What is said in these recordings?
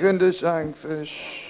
zang zangvers.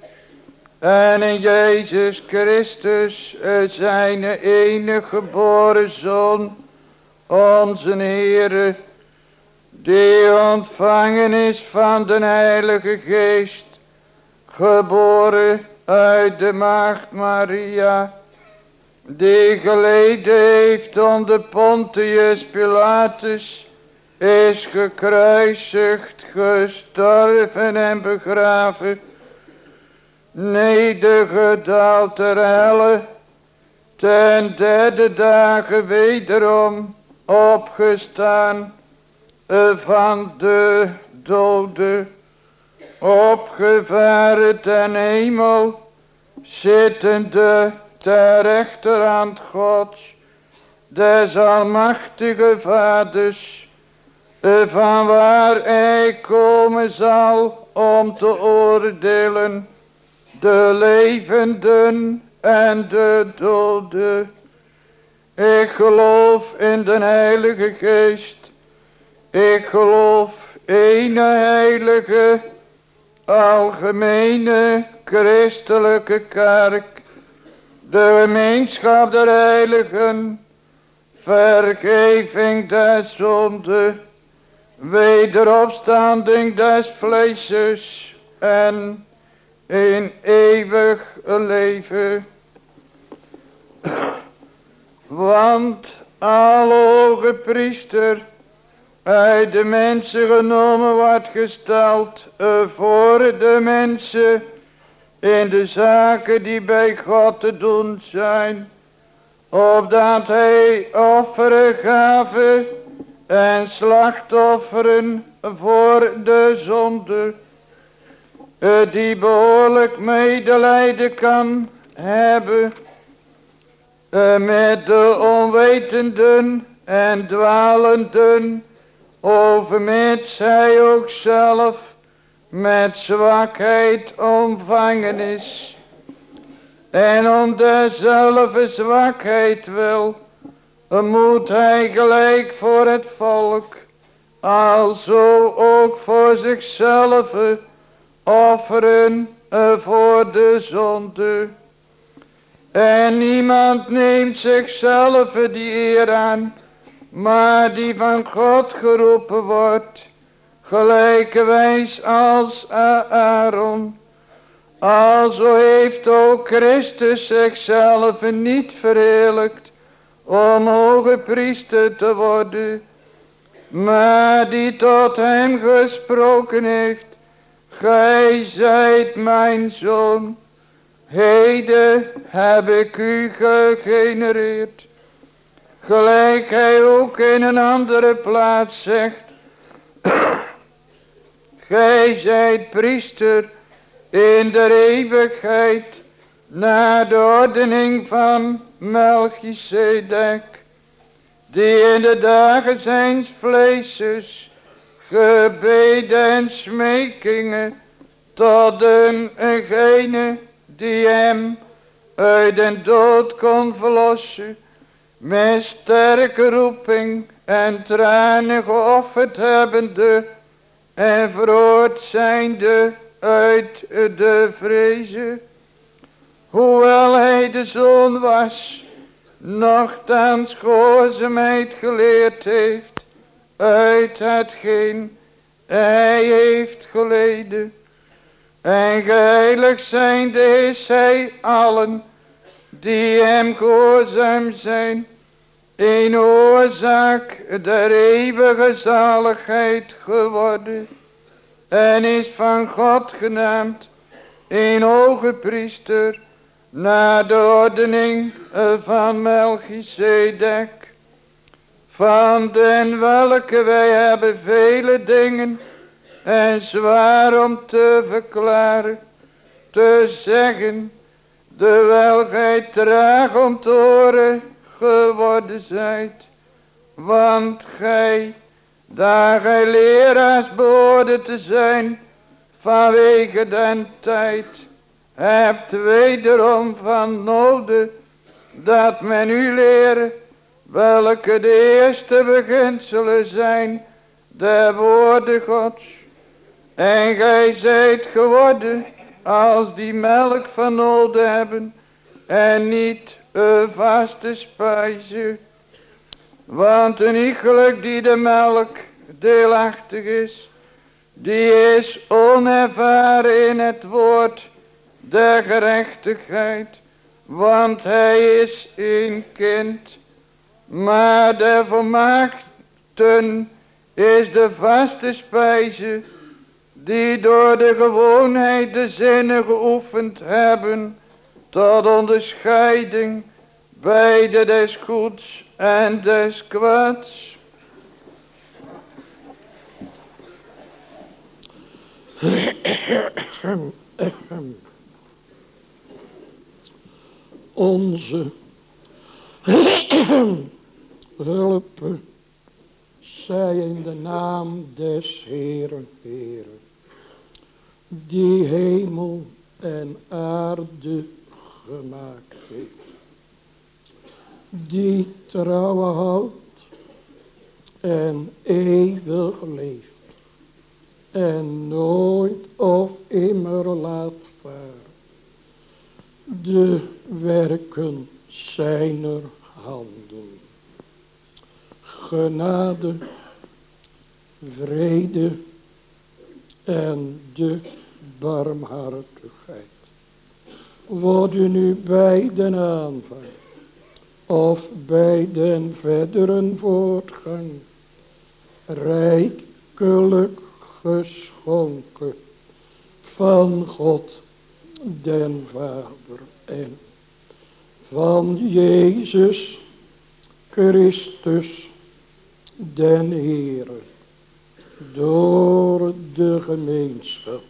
en in Jezus Christus, zijn enige geboren Zoon, onze Heere, die ontvangen is van den Heilige Geest, geboren uit de maagd Maria, die geleden heeft onder Pontius Pilatus, is gekruisigd, gestorven en begraven, nedergedaald ter helle, ten derde dagen wederom opgestaan van de doden opgevaren ten hemel, zittende ter rechterhand Gods, des almachtige vaders, van waar hij komen zal om te oordelen de levenden en de doden. Ik geloof in de Heilige Geest. Ik geloof in de Heilige algemene christelijke kerk, de gemeenschap der heiligen, vergeving des zonde, wederopstanding des vleesjes en in eeuwig leven. Want alle priester uit de mensen genomen wordt gesteld uh, voor de mensen in de zaken die bij God te doen zijn. Opdat hij offeren gaven en slachtofferen voor de zonde. Uh, die behoorlijk medelijden kan hebben uh, met de onwetenden en dwalenden, overmits zij ook zelf met zwakheid ontvangen is. En om dezelfde zwakheid wil, moet hij gelijk voor het volk, alzo ook voor zichzelf offeren voor de zonde. En niemand neemt zichzelf die eer aan, maar die van God geroepen wordt, gelijkerwijs als Aaron. Alzo heeft ook Christus zichzelf niet verheerlijkt om hoge priester te worden, maar die tot hem gesproken heeft, Gij zijt mijn zoon, heden heb ik u gegenereerd. Gelijk hij ook in een andere plaats zegt. Gij zijt priester in de eeuwigheid. Naar de ordening van Melchizedek. Die in de dagen zijn vleeses. Gebeden en smekingen. Tot dengene die hem uit den dood kon verlossen met sterke roeping en tranen geofferd hebbende en verhoord zijnde uit de vrezen. Hoewel hij de zoon was, nogthans gehoorzaamheid geleerd heeft uit hetgeen hij heeft geleden. En geheiligd zijnde is hij allen die hem gehoorzaam zijn. Een oorzaak der eeuwige zaligheid geworden. En is van God genaamd een hoge priester. Naar de ordening van Melchizedek van den welke wij hebben vele dingen en zwaar om te verklaren, te zeggen, de gij traag om te horen geworden zijt. Want gij, daar gij leraars behoorde te zijn, vanwege den tijd, hebt wederom van nodig, dat men u leren, welke de eerste beginselen zijn, der woorden gods. En gij zijt geworden, als die melk van nodig hebben, en niet een vaste spijze. Want een iegelijk die de melk deelachtig is, die is onervaren in het woord der gerechtigheid, want hij is een kind. Maar de volmaakten is de vaste spijze, die door de gewoonheid de zinnen geoefend hebben, tot onderscheiding beide des goeds en des kwaads. Onze hulp zij in de naam des Heeren, Heeren, die hemel en aarde gemaakt heeft. Die trouwe houdt en eeuwig leeft. En nooit of immer laat varen. De werken zijner handen. Genade, vrede en de barmhartigheid. Worden nu bij den aanvang of bij den verdere voortgang rijkelijk geschonken van God den Vader en van Jezus Christus den Heere door de gemeenschap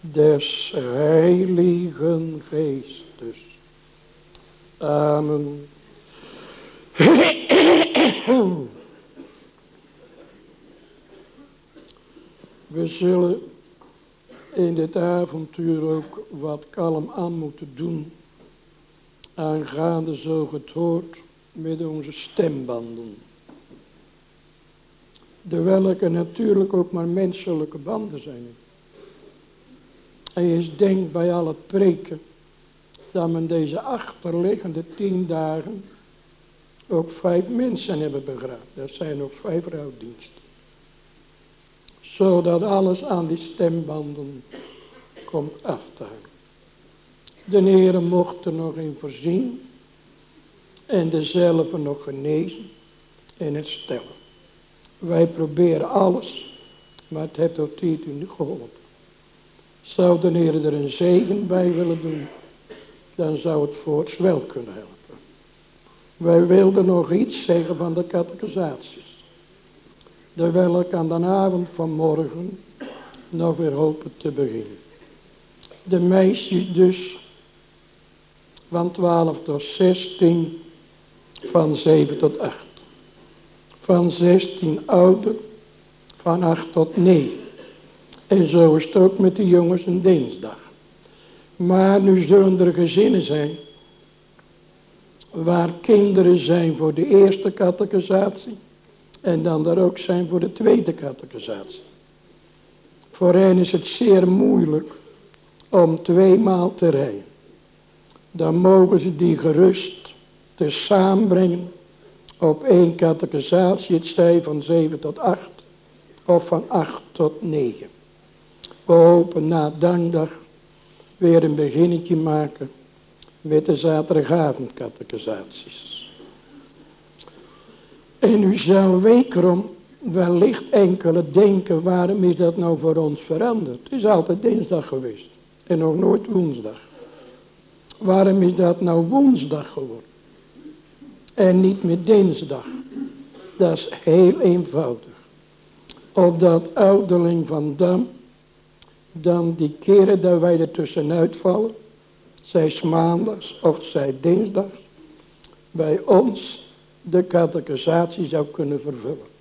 des Heiligen Geestes. Amen. We zullen in dit avontuur ook wat kalm aan moeten doen. Aangaande zo het hoort met onze stembanden. De welke natuurlijk ook maar menselijke banden zijn. En je denkt bij al het preken dat men deze achterliggende tien dagen ook vijf mensen hebben begraven. Dat zijn ook vijf rouwdiensten. Zodat alles aan die stembanden komt af te hangen. De Heer mocht er nog in voorzien. En dezelfde nog genezen en het stellen. Wij proberen alles. Maar het heeft ook niet niet geholpen. Zou de Heer er een zegen bij willen doen. Dan zou het voorts wel kunnen helpen. Wij wilden nog iets zeggen van de catechisaties. De welk aan de avond van morgen nog weer hopen te beginnen. De meisjes dus van 12 tot 16, van 7 tot 8. Van 16 ouder, van 8 tot 9. En zo is het ook met de jongens een dinsdag. Maar nu zullen er gezinnen zijn waar kinderen zijn voor de eerste catechisatie en dan daar ook zijn voor de tweede catechisatie. Voor hen is het zeer moeilijk om tweemaal te rijden. Dan mogen ze die gerust te samenbrengen op één catechisatie, het zij van 7 tot 8 of van 8 tot 9. We hopen na dankdag weer een beginnetje maken met de zaterdagavondcatechisaties. En u zou wederom wellicht enkele denken, waarom is dat nou voor ons veranderd? Het is altijd dinsdag geweest en nog nooit woensdag. Waarom is dat nou woensdag geworden? En niet meer dinsdag. Dat is heel eenvoudig. Opdat ouderling van Dam, dan die keren dat wij er tussenuit vallen, zij maandags of zij dinsdags, bij ons de catechisatie zou kunnen vervullen.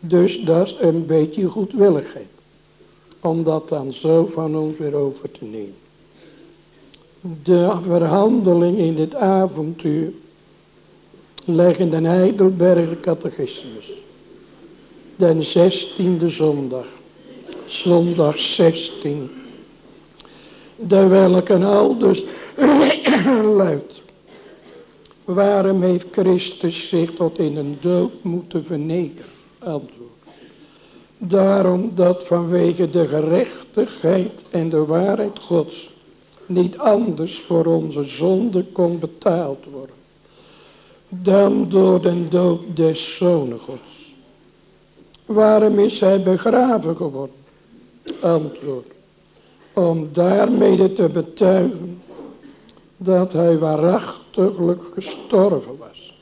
Dus dat is een beetje goedwilligheid. Om dat dan zo van ons weer over te nemen. De verhandeling in dit avontuur leggen de Heidelberger catechismus. Den zestiende zondag. Zondag 16 de welke al dus luidt. Waarom heeft Christus zich tot in een dood moeten vernederen? Antwoord. Daarom dat vanwege de gerechtigheid en de waarheid Gods niet anders voor onze zonde kon betaald worden. Dan door de dood des Zonen Gods. Waarom is hij begraven geworden? Antwoord om daarmee te betuigen dat hij waarachtiglijk gestorven was.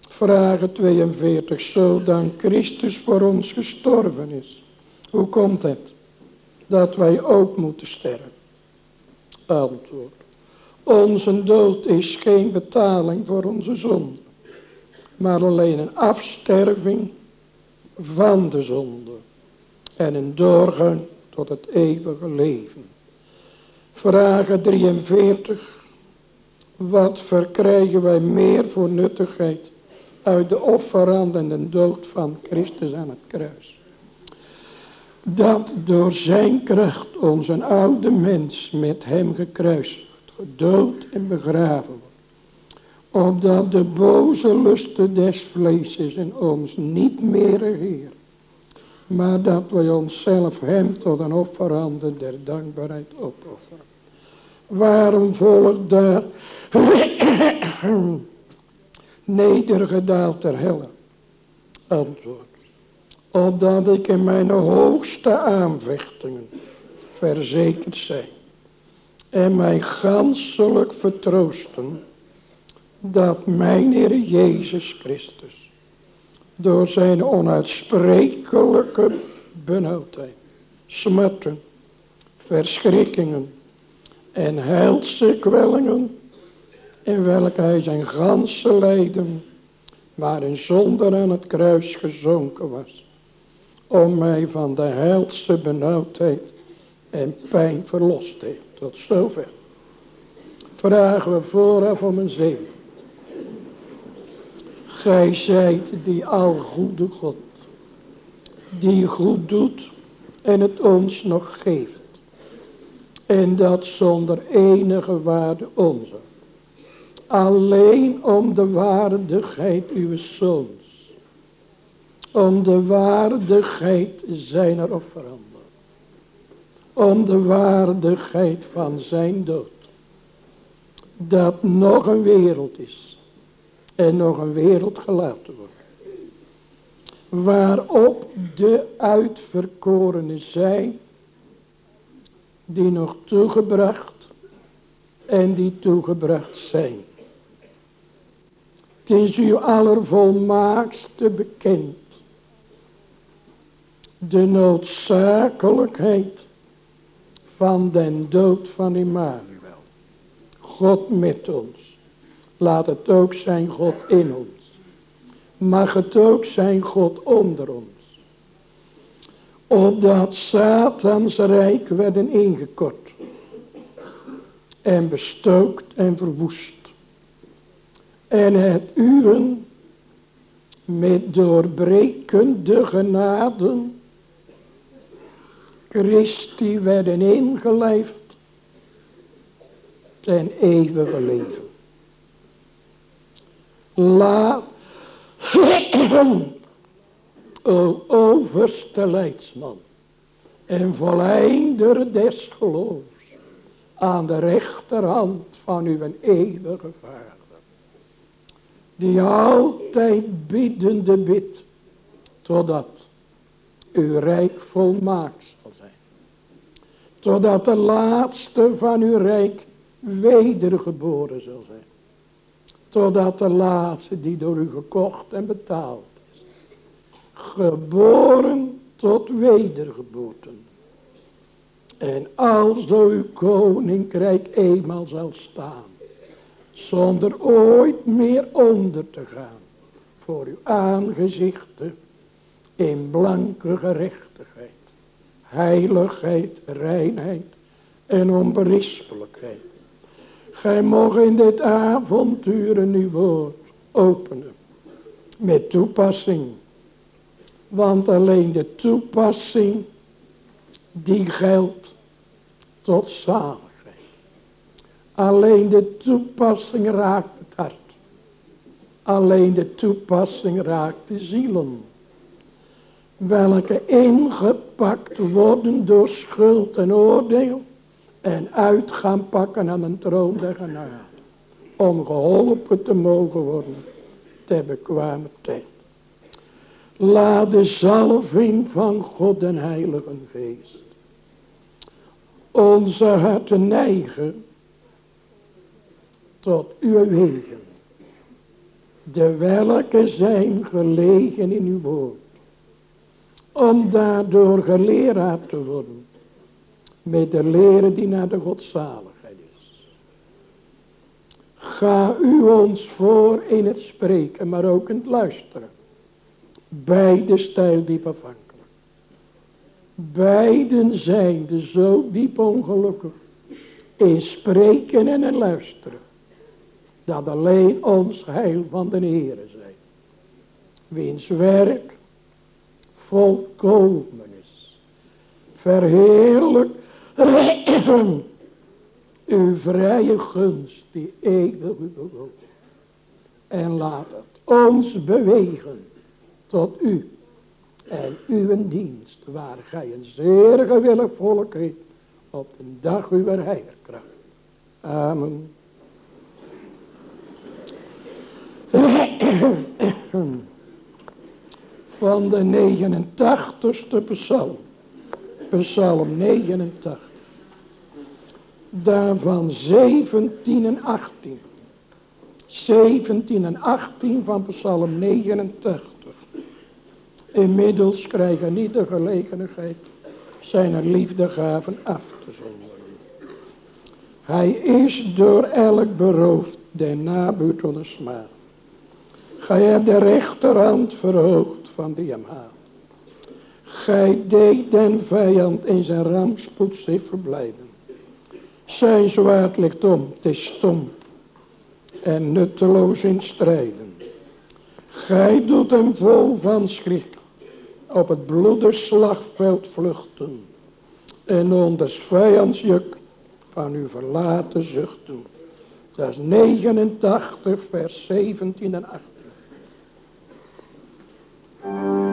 Vragen 42, zo Christus voor ons gestorven is. Hoe komt het dat wij ook moeten sterven? Antwoord. Onze dood is geen betaling voor onze zonde, maar alleen een afsterving van de zonde en een doorgang tot het eeuwige leven. Vragen 43. Wat verkrijgen wij meer voor nuttigheid uit de offerand en de dood van Christus aan het kruis? Dat door zijn kracht onze oude mens met hem gekruisigd, gedood en begraven wordt. Opdat de boze lusten des vleeses in ons niet meer regeren maar dat wij onszelf hem tot een offerande der dankbaarheid opofferen. Waarom volgt daar nedergedaald ter helle? antwoord. Opdat ik in mijn hoogste aanvechtingen verzekerd zijn. En mij ganselijk vertroosten dat mijn Heer Jezus Christus door zijn onuitsprekelijke benauwdheid, smarten, verschrikkingen en helse kwellingen, in welke hij zijn ganse lijden, waarin zonder aan het kruis gezonken was, om mij van de helse benauwdheid en pijn verlost heeft. Tot zover. Vragen we vooraf om een zegen. Gij zijt die algoede God, die goed doet en het ons nog geeft. En dat zonder enige waarde onze. Alleen om de waardigheid uw zoons. Om de waardigheid zijner offeranden. Om de waardigheid van zijn dood. Dat nog een wereld is. En nog een wereld gelaten wordt. Waarop de uitverkorenen zijn die nog toegebracht en die toegebracht zijn. Het is u allervolmaakste bekend. De noodzakelijkheid van den dood van Immanuel. God met ons. Laat het ook zijn God in ons. Mag het ook zijn God onder ons opdat Satans rijk werden ingekort en bestookt en verwoest. En het uren met doorbrekende genaden Christi werden ingelijfd ten eeuwige leven. Laat o overste leidsman en volleinder des geloofs aan de rechterhand van uw eeuwige vader, die altijd biddende bidt, totdat uw rijk volmaakt totdat de laatste van uw rijk wedergeboren zal zijn, totdat de laatste die door u gekocht en betaald geboren tot wedergeboorte. En alzo uw koninkrijk eenmaal zal staan, zonder ooit meer onder te gaan, voor uw aangezichten in blanke gerechtigheid, heiligheid, reinheid en onberispelijkheid. Gij mocht in dit avonturen uw woord openen, met toepassing want alleen de toepassing die geldt tot zaligheid. Alleen de toepassing raakt het hart. Alleen de toepassing raakt de zielen. Welke ingepakt worden door schuld en oordeel. En uit gaan pakken aan een troon der genade. Om geholpen te mogen worden ter bekwame tijd. Laat de zalving van God en Heilige Geest onze harten neigen tot uw wegen, de welke zijn gelegen in uw woord, om daardoor geleerd te worden met de leren die naar de godzaligheid is. Ga u ons voor in het spreken, maar ook in het luisteren. Beide stijl diep afhankelijk. Beiden zijn zo diep ongelukkig. In spreken en in luisteren. Dat alleen ons heil van de Heere zijn. Wiens werk volkomen is. Verheerlijk uw vrije gunst die eeuwig u En laat het ons bewegen tot u en uw dienst, waar gij een zeer gewillig volk heeft, op de dag uw heilerkracht. Amen. van de 89ste psalm. Psalm 89. Daarvan 17 en 18. 17 en 18 van Psalm 89. Inmiddels krijgen niet de gelegenheid zijn liefdegaven af te zonderen. Hij is door elk beroofd der nabuurt onder smaad. Gij hebt de rechterhand verhoogd van haat. Gij deed den vijand in zijn rampspoed zich verblijden. Zijn zwaard ligt om, het is stom en nutteloos in strijden. Gij doet hem vol van schrik op het slagveld vluchten en onder vijands juk van uw verlaten zuchten. Dat is 89 vers 17 en 18. Onze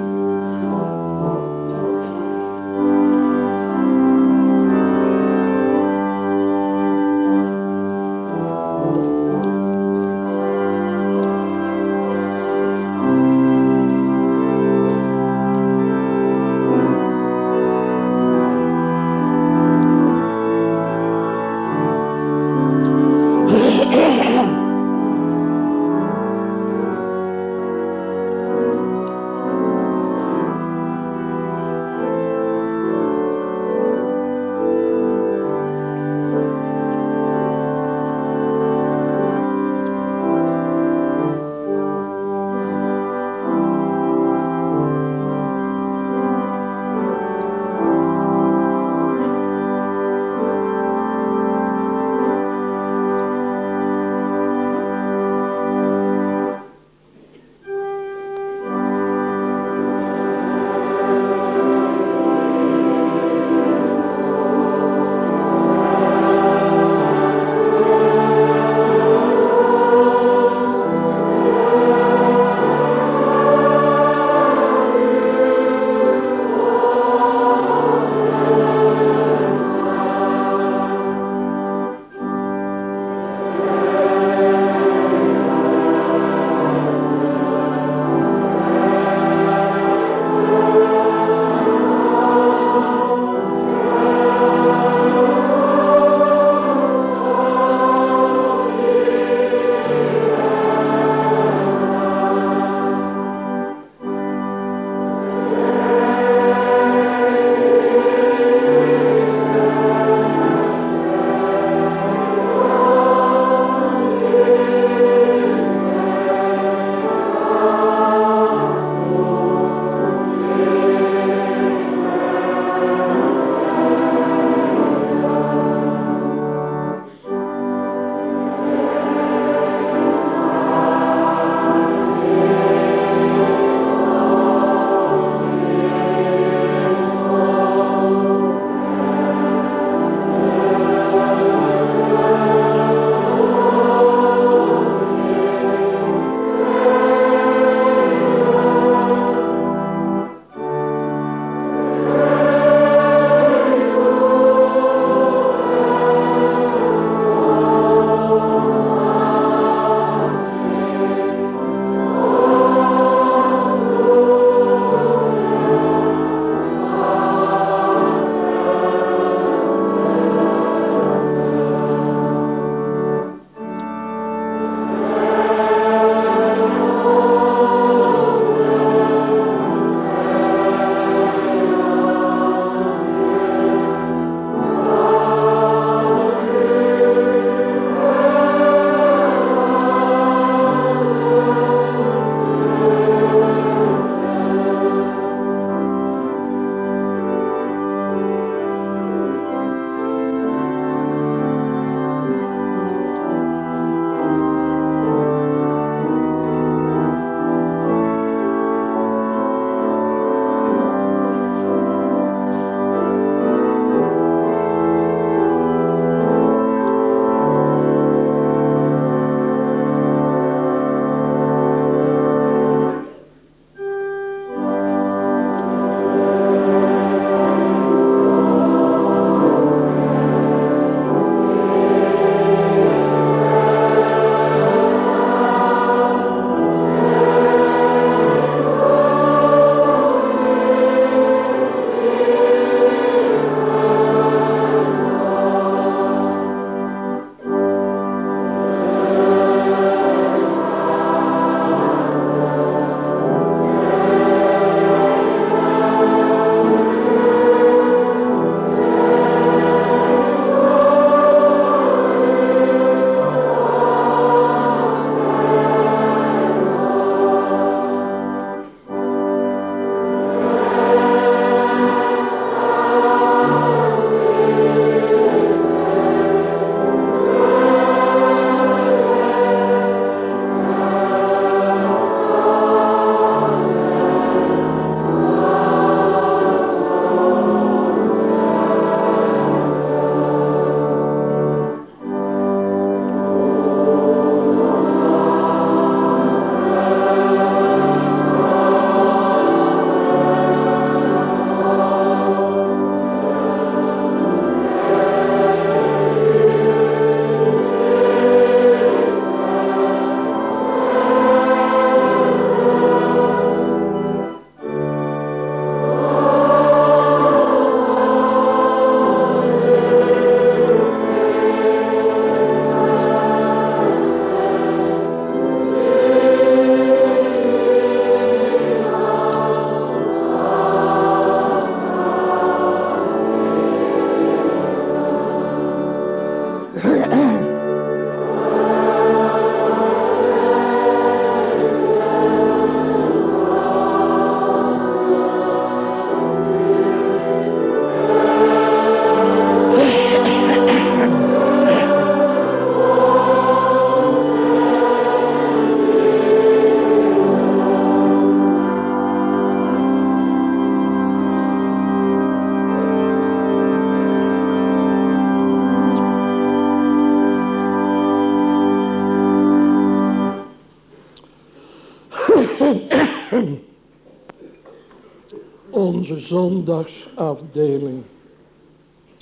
zondagsafdeling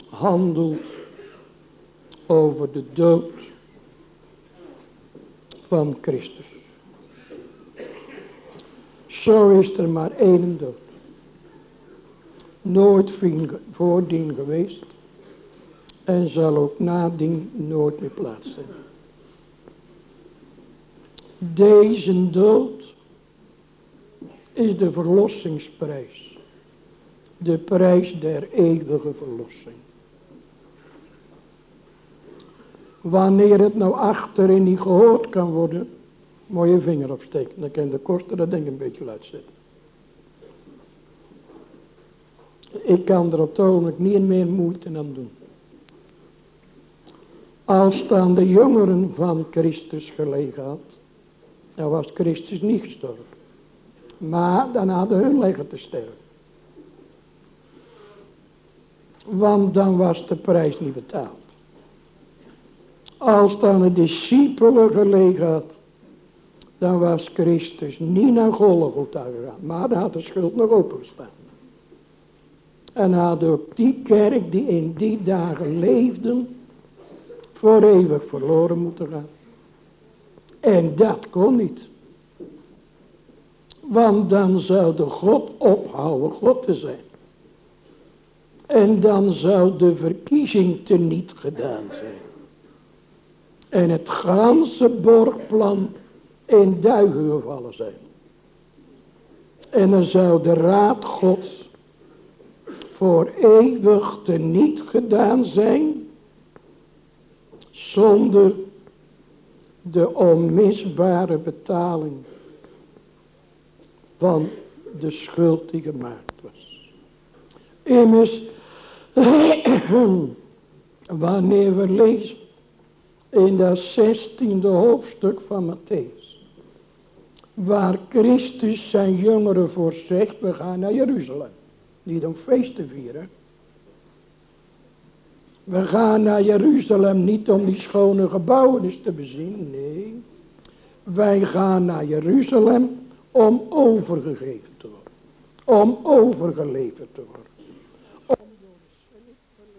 handelt over de dood van Christus. Zo is er maar één dood. Nooit voordien geweest en zal ook nadien nooit meer plaats. Deze dood is de verlossingsprijs. De prijs der eeuwige verlossing. Wanneer het nou achterin niet gehoord kan worden, moet je vinger opsteken. Dan kan de kosten dat ding een beetje uitzetten. Ik kan er op het niet meer moeite aan doen. Als dan de jongeren van Christus gelegen had, dan was Christus niet gestorven. Maar dan hadden hun leggen te sterven. Want dan was de prijs niet betaald. Als dan de discipelen gelegen had, dan was Christus niet naar Golgotha gegaan. Maar dan had de schuld nog opengestaan. En had ook die kerk die in die dagen leefden, voor eeuwig verloren moeten gaan. En dat kon niet. Want dan zou de God ophouden God te zijn. En dan zou de verkiezing teniet gedaan zijn. En het ganse borgplan in duigen gevallen zijn. En dan zou de raad gods voor eeuwig teniet gedaan zijn. Zonder de onmisbare betaling van de schuld die gemaakt was. Immers, wanneer we lezen in dat zestiende hoofdstuk van Matthäus, waar Christus zijn jongeren voorzegt, we gaan naar Jeruzalem, niet om feest te vieren. We gaan naar Jeruzalem niet om die schone gebouwen te bezien, nee. Wij gaan naar Jeruzalem om overgegeven te worden. Om overgeleverd te worden.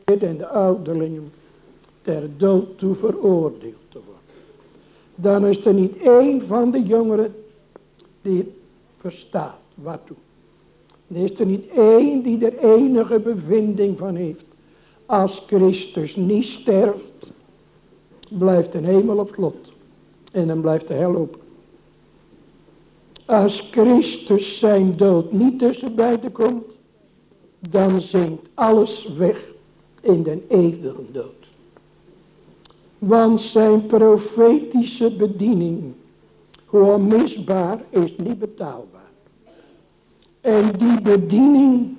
En de ouderlingen ter dood toe veroordeeld te worden. Dan is er niet één van de jongeren die verstaat waartoe. Dan is er niet één die er enige bevinding van heeft. Als Christus niet sterft, blijft de hemel op slot. En dan blijft de hel open. Als Christus zijn dood niet tussen beiden komt, dan zinkt alles weg in den eeuwige dood. Want zijn profetische bediening, onmisbaar, is niet betaalbaar. En die bediening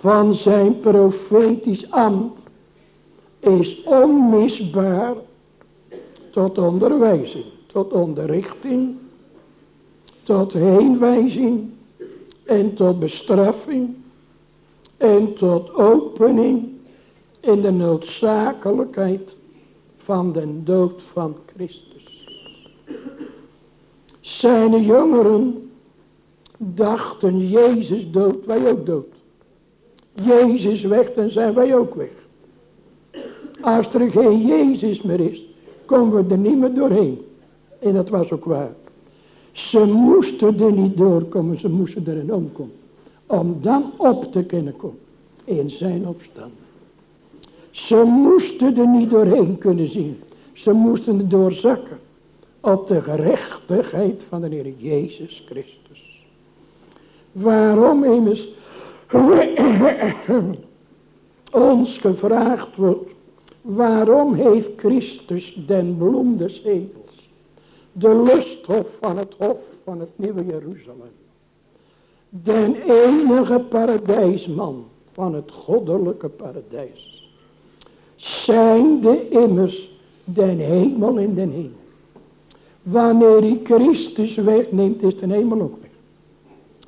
van zijn profetisch ambt is onmisbaar tot onderwijzing, tot onderrichting, tot heenwijzing en tot bestraffing en tot opening in de noodzakelijkheid van de dood van Christus. Zijn jongeren dachten Jezus dood, wij ook dood. Jezus weg, dan zijn wij ook weg. Als er geen Jezus meer is, komen we er niet meer doorheen. En dat was ook waar. Ze moesten er niet doorkomen, ze moesten erin omkomen. Om dan op te kunnen komen in zijn opstand. Ze moesten er niet doorheen kunnen zien. Ze moesten er doorzakken op de gerechtigheid van de Heer Jezus Christus. Waarom immers ons gevraagd wordt, waarom heeft Christus den bloem des hemels, de lusthof van het hof van het nieuwe Jeruzalem, den enige paradijsman van het goddelijke paradijs, zijn de immers den hemel in den hemel. Wanneer hij Christus wegneemt, is de hemel ook weg.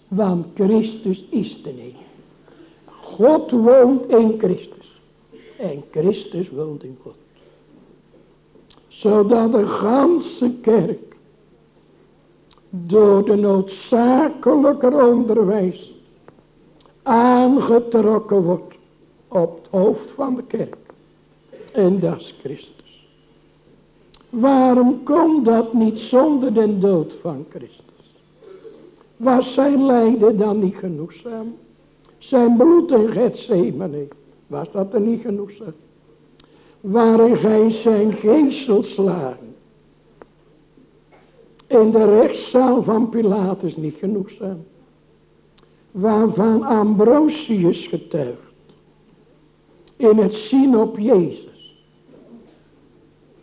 Want Christus is de hemel. God woont in Christus. En Christus woont in God. Zodat de ganse kerk door de noodzakelijke onderwijs aangetrokken wordt op het hoofd van de kerk. En dat is Christus. Waarom kon dat niet zonder de dood van Christus? Was zijn lijden dan niet genoegzaam? Zijn bloed in Gethsemane, was dat er niet genoegzaam? Waren gij zijn geestelslagen in de rechtszaal van Pilatus niet genoegzaam? Waarvan Ambrosius getuigt in het zien op Jezus.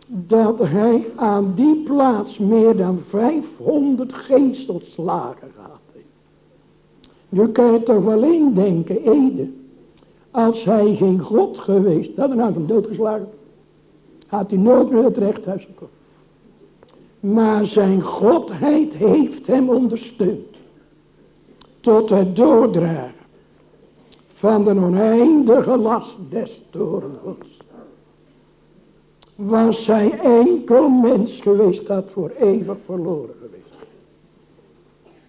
Dat hij aan die plaats meer dan 500 geestelslagen gehad heeft. Nu kan je toch wel indenken, Ede. Als hij geen God geweest, had hij nou hem doodgeslagen. Had hij nooit meer het rechthuis gekomen. Maar zijn godheid heeft hem ondersteund. Tot het doordragen van de oneindige last des torengods. Was hij enkel mens geweest dat voor eeuwig verloren geweest.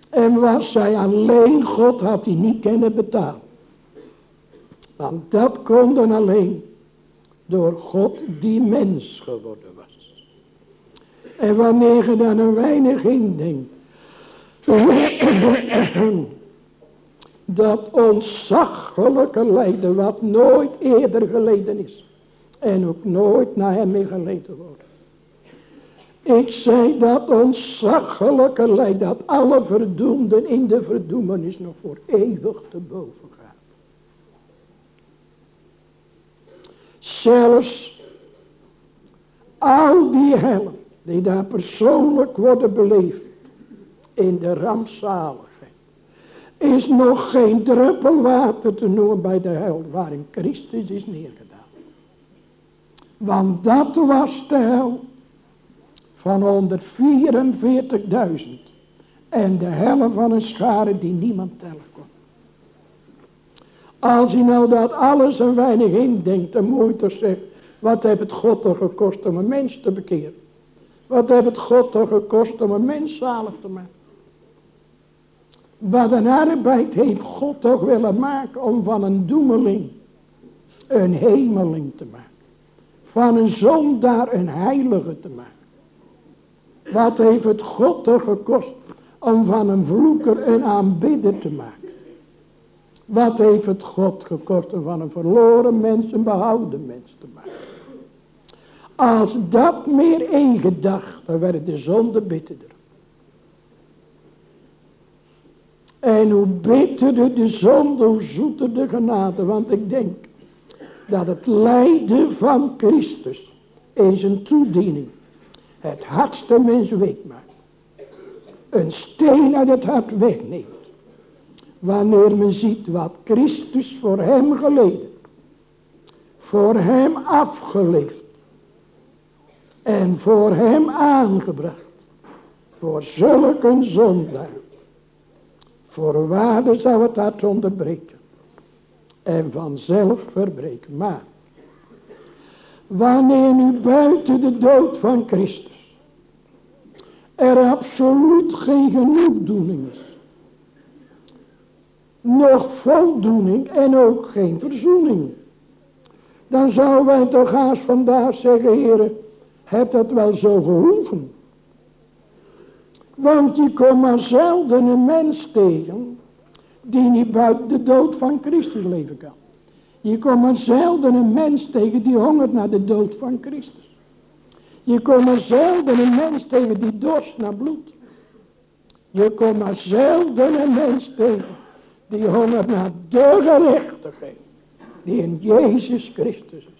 En was hij alleen God had hij niet kunnen betalen. Want dat kon dan alleen door God die mens geworden. En wanneer je dan een weinig indenkt. dat ontzaglijke lijden wat nooit eerder geleden is. En ook nooit naar hem meer geleden wordt. Ik zei dat ontzaglijke lijden dat alle verdoemden in de verdoemenis nog voor eeuwig te boven gaat. Zelfs al die hellen die daar persoonlijk worden beleefd in de rampzalig is nog geen druppel water te noemen bij de hel waarin Christus is neergedaan. Want dat was de hel van 144.000 en de helft van een schare die niemand tellen kon. Als je nou dat alles een weinig indenkt, je toch zeggen, wat heeft het God toch gekost om een mens te bekeren? Wat heeft het God toch gekost om een mens zalig te maken? Wat een arbeid heeft God toch willen maken om van een doemeling een hemeling te maken. Van een zondaar een heilige te maken. Wat heeft het God toch gekost om van een vloeker een aanbidder te maken. Wat heeft het God gekost om van een verloren mens een behouden mens te maken. Als dat meer ingedacht, dan werd de zonde bitterder. En hoe beter de zonde, hoe zoeter de genade. Want ik denk dat het lijden van Christus in zijn toediening het hardste mens week maakt. Een steen uit het hart wegneemt. Wanneer men ziet wat Christus voor hem geleden. Voor hem afgeleefd. En voor hem aangebracht. Voor zulke zondaar Voorwaarde zou het hart onderbreken. En vanzelf verbreken. Maar. Wanneer nu buiten de dood van Christus. Er absoluut geen genoegdoening is. Nog voldoening en ook geen verzoening. Dan zouden wij toch haast vandaag zeggen, heren, hebt dat wel zo gehoeven? Want je komt maar zelden een mens tegen die niet buiten de dood van Christus leven kan. Je komt maar zelden een mens tegen die hongert naar de dood van Christus. Je komt maar zelden een mens tegen die dorst naar bloed. Je komt maar zelden een mens tegen die hongert naar de gerechtigheid die in Jezus Christus is.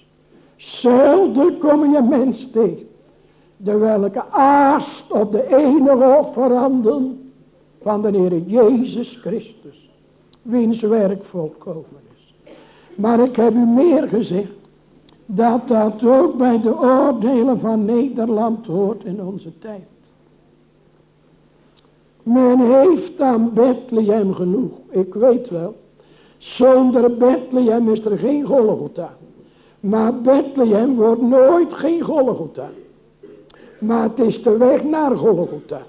Zelden kom je mens tegen de welke aast op de enige offeranden van de Heer Jezus Christus, wiens werk volkomen is. Maar ik heb u meer gezegd, dat dat ook bij de oordelen van Nederland hoort in onze tijd. Men heeft aan Bethlehem genoeg, ik weet wel. Zonder Bethlehem is er geen Golgotha. Maar Bethlehem wordt nooit geen Golgotha. Maar het is de weg naar Golgotha.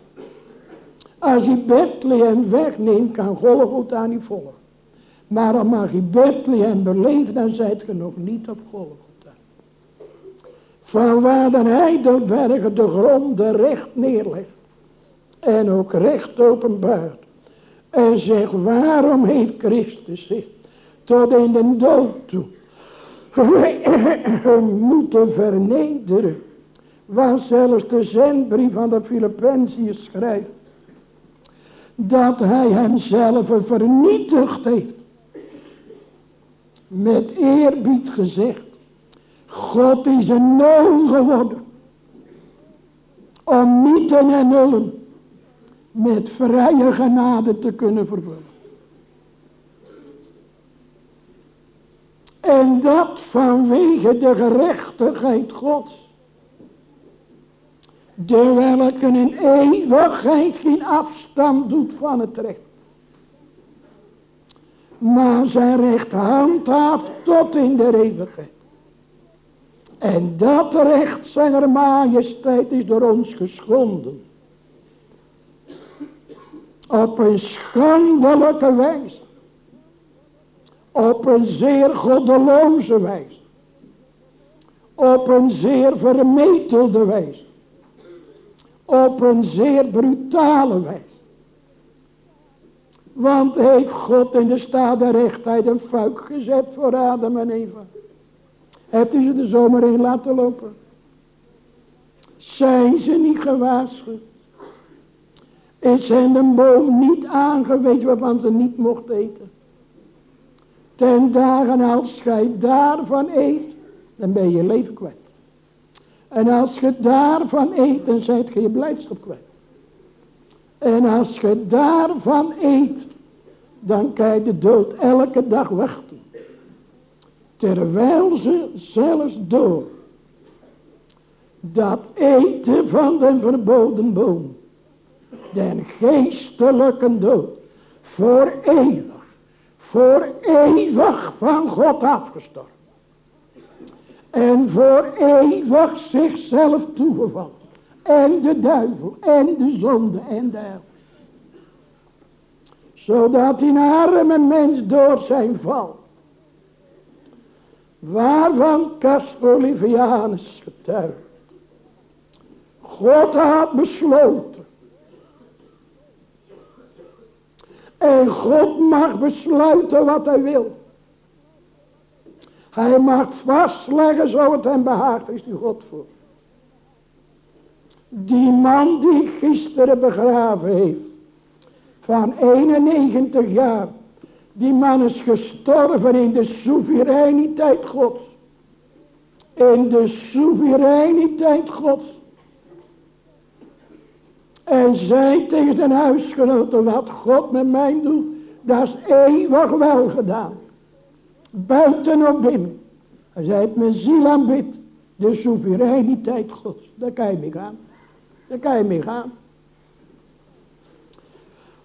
Als je Bethlehem wegneemt, kan Golgotha niet volgen. Maar dan mag je Bethlehem beleven, dan zijt je nog niet op Golgotha. Van waar dan hij de bergen de grond recht neerlegt. En ook recht openbaart. En zegt, waarom heeft Christus zich tot in de dood toe moeten vernederen. Waar zelfs de zendbrief van de Filippenziërs schrijft. Dat hij hemzelf vernietigd heeft. Met eerbied gezegd. God is een nul geworden. Om niet en nullen met vrije genade te kunnen vervullen. En dat vanwege de gerechtigheid Gods. De welke in eeuwigheid geen afstand doet van het recht. Maar zijn recht handhaaft tot in de eeuwigheid. En dat recht zijn majesteit is door ons geschonden. Op een schandelijke wijze op een zeer goddeloze wijze. Op een zeer vermetelde wijze. Op een zeer brutale wijze. Want heeft God in de staat der rechtheid een fuik gezet voor Adam en Eva. Hebt u ze de zomer in laten lopen? Zijn ze niet gewaarschuwd? Is hen de boom niet aangewezen waarvan ze niet mocht eten? Ten dagen als gij daarvan eet, dan ben je leven kwijt. En als je daarvan eet, dan zijt je je blijdschap kwijt. En als je daarvan eet, dan kan je de dood elke dag wachten. Terwijl ze zelfs door dat eten van de verboden boom, den geestelijke dood, voor eeuwig voor eeuwig van God afgestorven. En voor eeuwig zichzelf toegevallen. En de duivel en de zonde en de hel. Zodat een arme mens door zijn val. Waarvan Casper Olivianus getuigt. God had besloten En God mag besluiten wat hij wil. Hij mag vastleggen zo het hem behaagt, is die God voor. Die man die gisteren begraven heeft, van 91 jaar, die man is gestorven in de soevereiniteit Gods. In de soevereiniteit Gods. En zei tegen zijn huisgenoten, wat God met mij doet, dat is eeuwig wel gedaan. Buiten of binnen. Hij zei, mijn ziel aanbidt, de soevereiniteit Gods. Daar kan je mee gaan. Daar kan je mee gaan.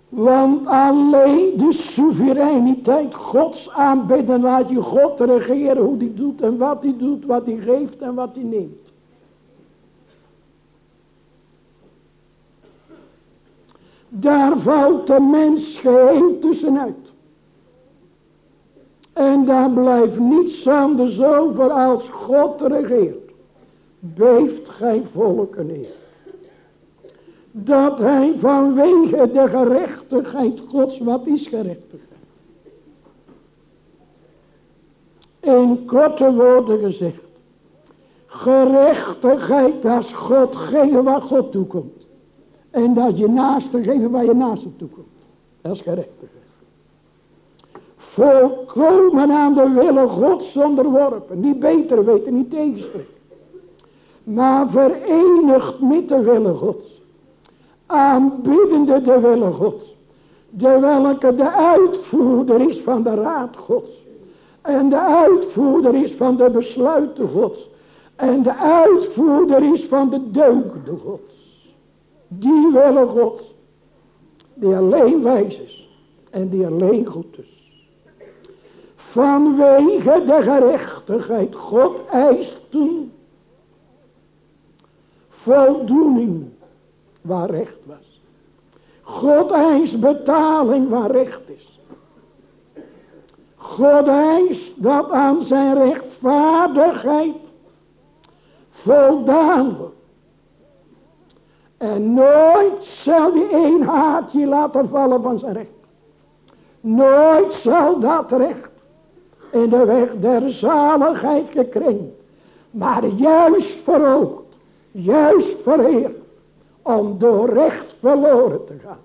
Want alleen de soevereiniteit Gods aanbidden laat je God regeren hoe die doet en wat hij doet, wat hij geeft en wat hij neemt. Daar valt de mens geheel tussenuit. En daar blijft niets anders over als God regeert. Beeft gij volken in. Dat hij vanwege de gerechtigheid Gods, wat is gerechtigheid? In korte woorden gezegd. Gerechtigheid als God geeft wat God toekomt. En dat je naast geven waar je naast toe komt. Dat is gerechtigheid. Volkomen aan de wille Gods onderworpen. Niet beter weten, niet tegenspreken. Maar verenigd met de wille Gods. Aanbiddende de wille Gods. De welke de uitvoerder is van de raad Gods. En de uitvoerder is van de besluiten Gods. En de uitvoerder is van de deugden Gods. Die willen God. Die alleen wijs is. En die alleen goed is. Vanwege de gerechtigheid. God eist toen. Voldoening. Waar recht was. God eist betaling waar recht is. God eist dat aan zijn rechtvaardigheid voldaan wordt. En nooit zal die een haartje laten vallen van zijn recht. Nooit zal dat recht in de weg der zaligheid gekrenkt. Maar juist verhoogd, juist vereerd. Om door recht verloren te gaan.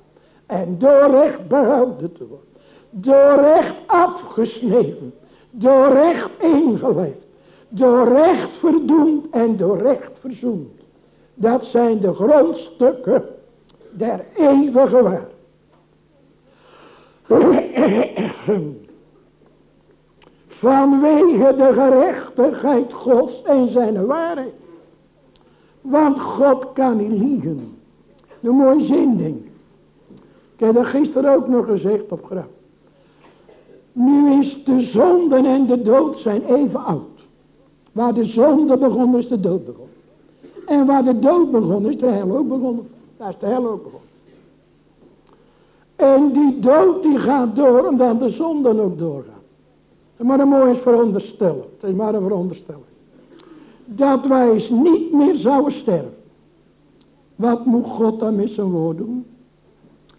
En door recht behouden te worden. Door recht afgesneden. Door recht ingeleid. Door recht verdoemd en door recht verzoend. Dat zijn de grondstukken der eeuwige waarheid. Vanwege de gerechtigheid Gods en zijn waarheid. Want God kan niet liegen. Een mooi zinding. Ik heb dat gisteren ook nog gezegd op graf. Nu is de zonde en de dood zijn even oud. Waar de zonde begon is de dood begonnen. En waar de dood begon is de hel ook begonnen. Daar is de hel ook begonnen. En die dood die gaat door dan de zonde ook doorgaan. Maar een mooi is veronderstellen. Het is maar een veronderstelling. Dat wij eens niet meer zouden sterven. Wat moet God dan met zijn woord doen?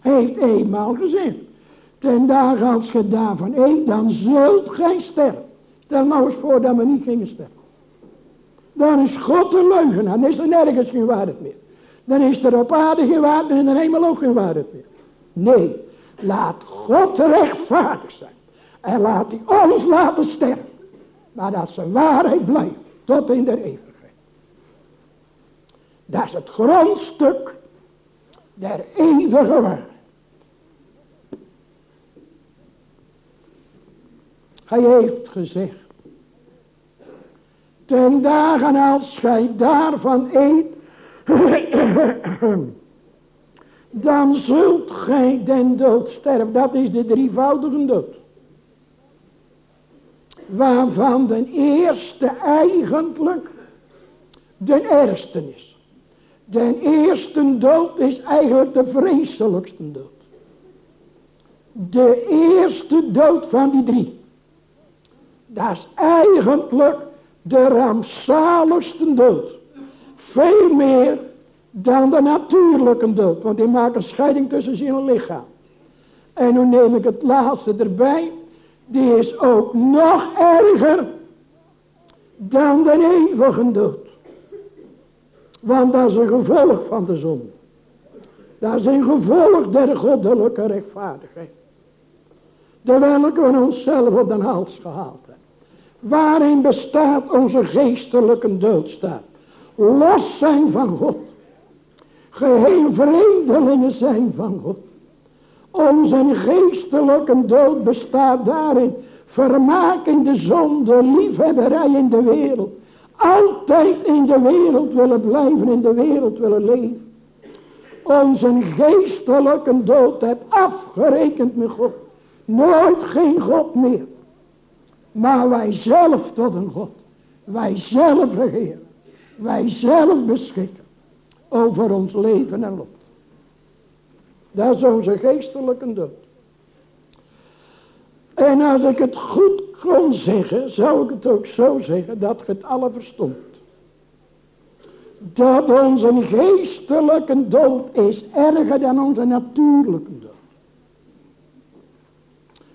Hij heeft eenmaal gezegd. Ten dagen als je daarvan eet, dan zult gij sterven. Stel nou eens voor dat we niet gingen sterven. Dan is God een leugenaar. Dan is er nergens geen waarheid meer. Dan is er op aarde geen waarheid en in de hemel ook geen waarheid meer. Nee, laat God rechtvaardig zijn. En laat hij ons laten sterven. Maar dat zijn waarheid blijft tot in de eeuwigheid. Dat is het grondstuk der eeuwige waarheid. Hij heeft gezegd. Ten dagen als gij daarvan eet. dan zult gij den dood sterven. Dat is de drievoudige dood. Waarvan de eerste eigenlijk de ergste is. De eerste dood is eigenlijk de vreselijkste dood. De eerste dood van die drie. Dat is eigenlijk de rampzaligste dood. Veel meer dan de natuurlijke dood. Want die maakt een scheiding tussen ziel en lichaam. En nu neem ik het laatste erbij. Die is ook nog erger dan de eeuwige dood. Want dat is een gevolg van de zon. Dat is een gevolg der goddelijke rechtvaardigheid. De welke we onszelf op de hals gehaald. Waarin bestaat onze geestelijke doodstaat? Los zijn van God. Geheel vreemdelingen zijn van God. Onze geestelijke dood bestaat daarin. Vermaak de zonde, liefhebberij in de wereld. Altijd in de wereld willen blijven, in de wereld willen leven. Onze geestelijke dood heeft afgerekend met God. Nooit geen God meer. Maar wij zelf tot een God. Wij zelf regeren. Wij zelf beschikken. Over ons leven en lot. Dat is onze geestelijke dood. En als ik het goed kon zeggen, zou ik het ook zo zeggen dat het alle verstond. Dat onze geestelijke dood is erger dan onze natuurlijke dood.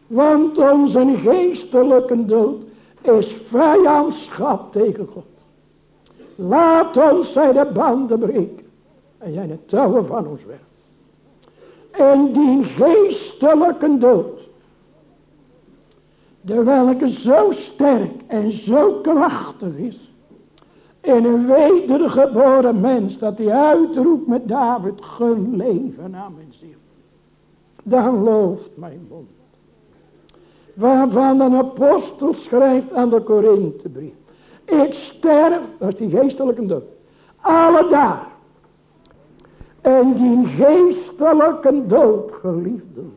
Want onze geestelijke dood is vijandschap tegen God. Laat ons zij de banden breken. En zijn de touwen van ons weg. En die geestelijke dood. De welke zo sterk en zo krachtig is. In een wedergeboren mens. Dat hij uitroept met David. Gun leven aan mijn ziel. Dan looft mijn mond waarvan een apostel schrijft aan de Korinthebrief. Ik sterf, dat is die geestelijke dood, alle dagen. En die geestelijke dood, geliefden,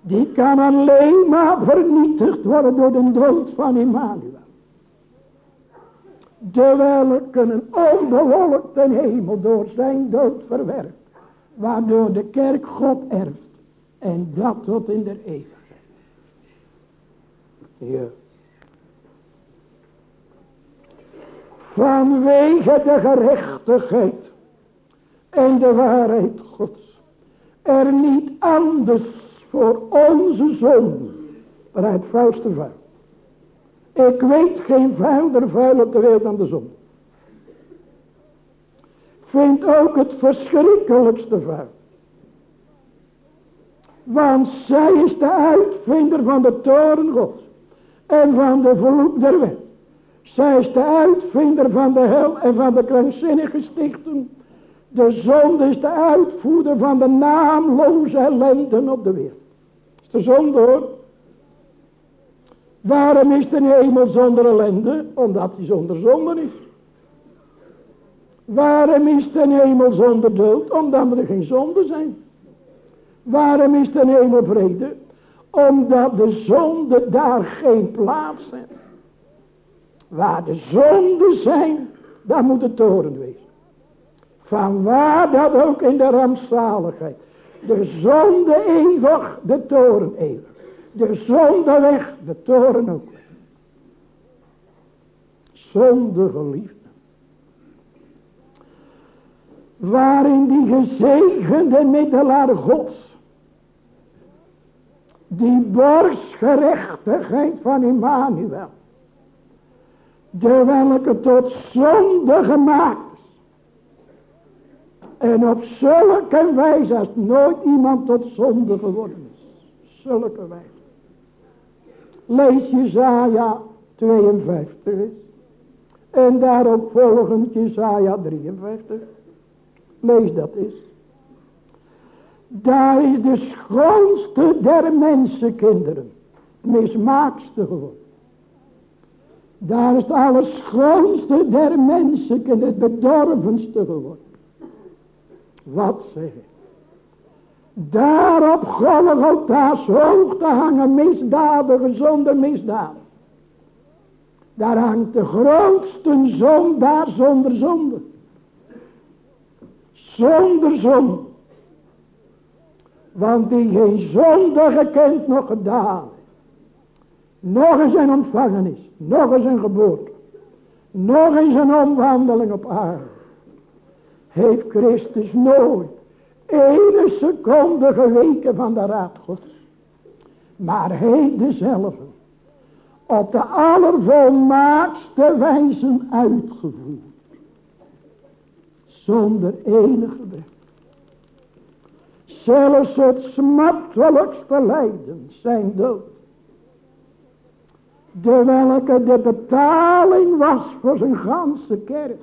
die kan alleen maar vernietigd worden door de dood van Emmanuel. De welke een onbewolkte hemel door zijn dood verwerkt. Waardoor de kerk God erft. En dat tot in der eeuwigheid. Ja. Vanwege de gerechtigheid en de waarheid Gods. Er niet anders voor onze zonde. Maar het vuilste vuil. Ik weet geen vuilder vuil op de wereld dan de zon. Vind ook het verschrikkelijkste vuil. Want zij is de uitvinder van de toren gods. En van de vloek der wet. Zij is de uitvinder van de hel en van de krankzinnige stichten. De zonde is de uitvoerder van de naamloze ellenden op de wereld. Dat is de zonde hoor. Waarom is de hemel zonder ellende? Omdat hij zonder zonde is. Waarom is de hemel zonder dood? Omdat er geen zonde zijn. Waarom is de hemel vrede? Omdat de zonde daar geen plaats heeft. Waar de zonden zijn, daar moet de toren wezen. Van waar dat ook in de rampzaligheid. De zonde eeuwig, de toren eeuwig. De zonde weg, de toren ook. Zonde geliefde. Waarin die gezegende middelaar gods. Die borstgerechtigheid van Immanuel. De welke tot zonde gemaakt is. En op zulke wijze als nooit iemand tot zonde geworden is. Zulke wijze. Lees Jezaja 52 eens. En daarop volgend Jezaja 53. Lees dat eens. Daar is de schoonste der mensenkinderen. Mismaakste geworden. Daar is het allerschoonste der mensenkinderen. Het bedorvenste geworden. Wat zeg ik? Daar op Golgotha's hoogte hangen misdadige zonder misdaad. Daar hangt de grootste zondaar zonder zonde. Zonder zonde. Want die geen zonde gekend nog gedaan. Nog eens een ontvangenis. Nog eens een geboorte. Nog eens een omwandeling op aarde. Heeft Christus nooit ene seconde geweken van de raad gods. Maar hij dezelfde. Op de allervolmaakste wijze uitgevoerd. Zonder enige gebrek. Zelfs het smartelijkste lijden zijn dood. De welke de betaling was voor zijn ganse kerk.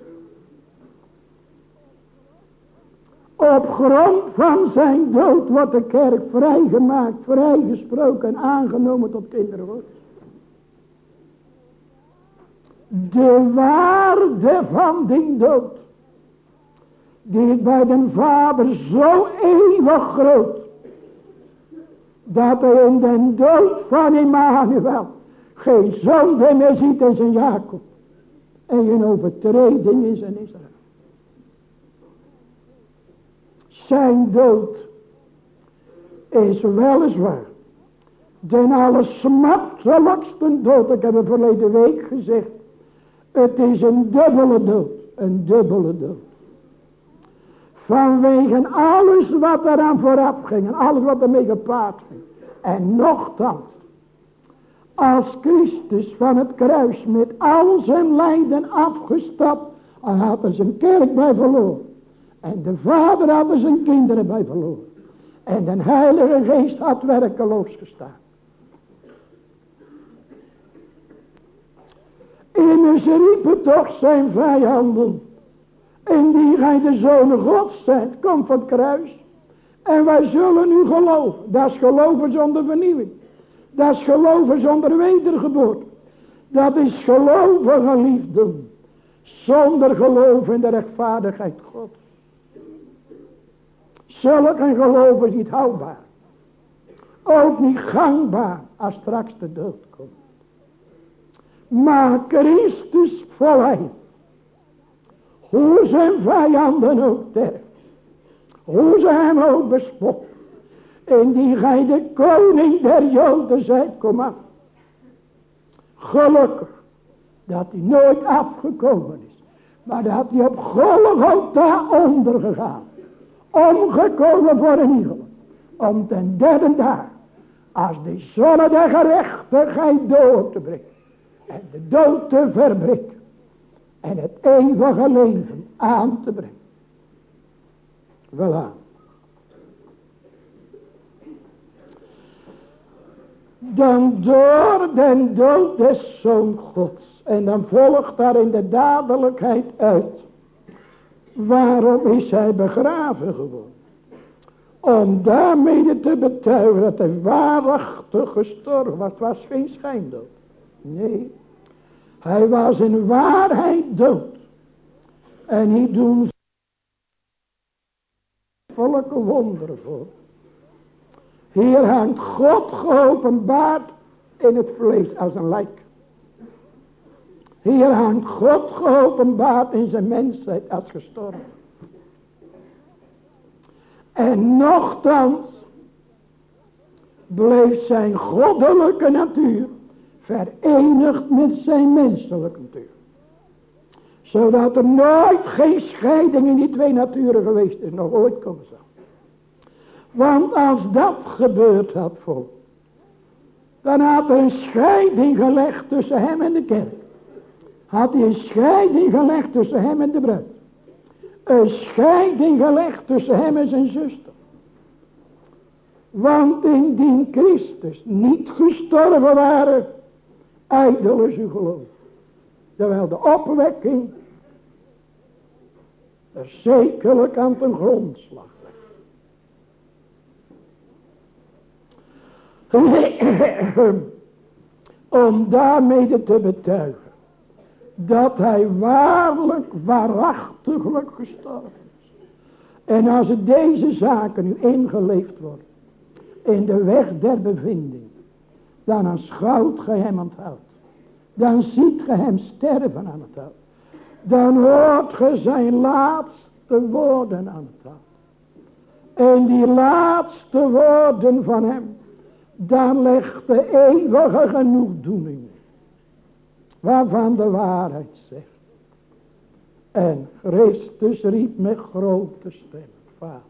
Op grond van zijn dood wordt de kerk vrijgemaakt, vrijgesproken en aangenomen tot kinderen. De waarde van die dood, die is bij de Vader zo eeuwig groot, dat hij in de dood van Emmanuel geen zonde meer ziet in zijn Jacob en geen overtreding in zijn Israël. Zijn dood is weliswaar de allersmartelijkste dood. Ik heb het verleden week gezegd. Het is een dubbele dood. Een dubbele dood. Vanwege alles wat eraan vooraf ging. En alles wat ermee gepaard ging. En nogthans. Als Christus van het kruis met al zijn lijden afgestapt. Hij had er zijn kerk bij verloren. En de vader had er zijn kinderen bij verloren. En de heilige geest had werkeloos gestaan. Immers riepen toch zijn vijanden. En die gij de zoon gods zijt, kom van het kruis. En wij zullen u geloven. Dat is geloven zonder vernieuwing. Dat is geloven zonder wedergeboorte. Dat is geloven, geliefden. Zonder geloof in de rechtvaardigheid God. Zulk een geloof is niet houdbaar. Ook niet gangbaar als straks de dood komt. Maar Christus verleidt. Hoe zijn vijanden ook tergt. Hoe ze hem ook bespot. En die gij de koning der Joden zijt, kom af. Gelukkig dat hij nooit afgekomen is. Maar dat hij op Golgotha ondergegaan. Omgekomen voor een iegel. Om ten derde dag. Als de zonne der gerechtigheid door te brengen. En de dood te verbreken. En het eeuwige leven aan te brengen. Voilà. Dan door den dood des Zoon Gods. En dan volgt daar in de dadelijkheid uit. Waarom is hij begraven geworden? Om daarmee te betuigen dat hij waarachtig gestorven was. Het was geen schijndood. Nee. Hij was in waarheid dood. En hier doen volke wonderen voor. Hier hangt God geopenbaard in het vlees als een lijk. Hier hangt God geopenbaard in zijn mensheid als gestorven. En nochtans bleef zijn goddelijke natuur verenigd met zijn menselijke natuur. Zodat er nooit geen scheiding in die twee naturen geweest is, nog ooit komen zal. Want als dat gebeurd had voor, dan had er een scheiding gelegd tussen hem en de kerk. Had hij een scheiding gelegd tussen hem en de bruid. Een scheiding gelegd tussen hem en zijn zuster. Want indien Christus niet gestorven waren, ijdel is uw geloof. Terwijl de opwekking er zekerlijk aan ten grondslag Om daarmee te betuigen dat hij waarlijk, waarachtiglijk gestorven is. En als deze zaken nu ingeleefd worden in de weg der bevinding, dan aanschouwt gij hem aan het hout. Dan ziet ge hem sterven aan het hout. Dan hoort ge zijn laatste woorden aan het hout. En die laatste woorden van hem, daar legt de eeuwige genoegdoening. Waarvan de waarheid zegt. En Christus riep met grote stem. Vader.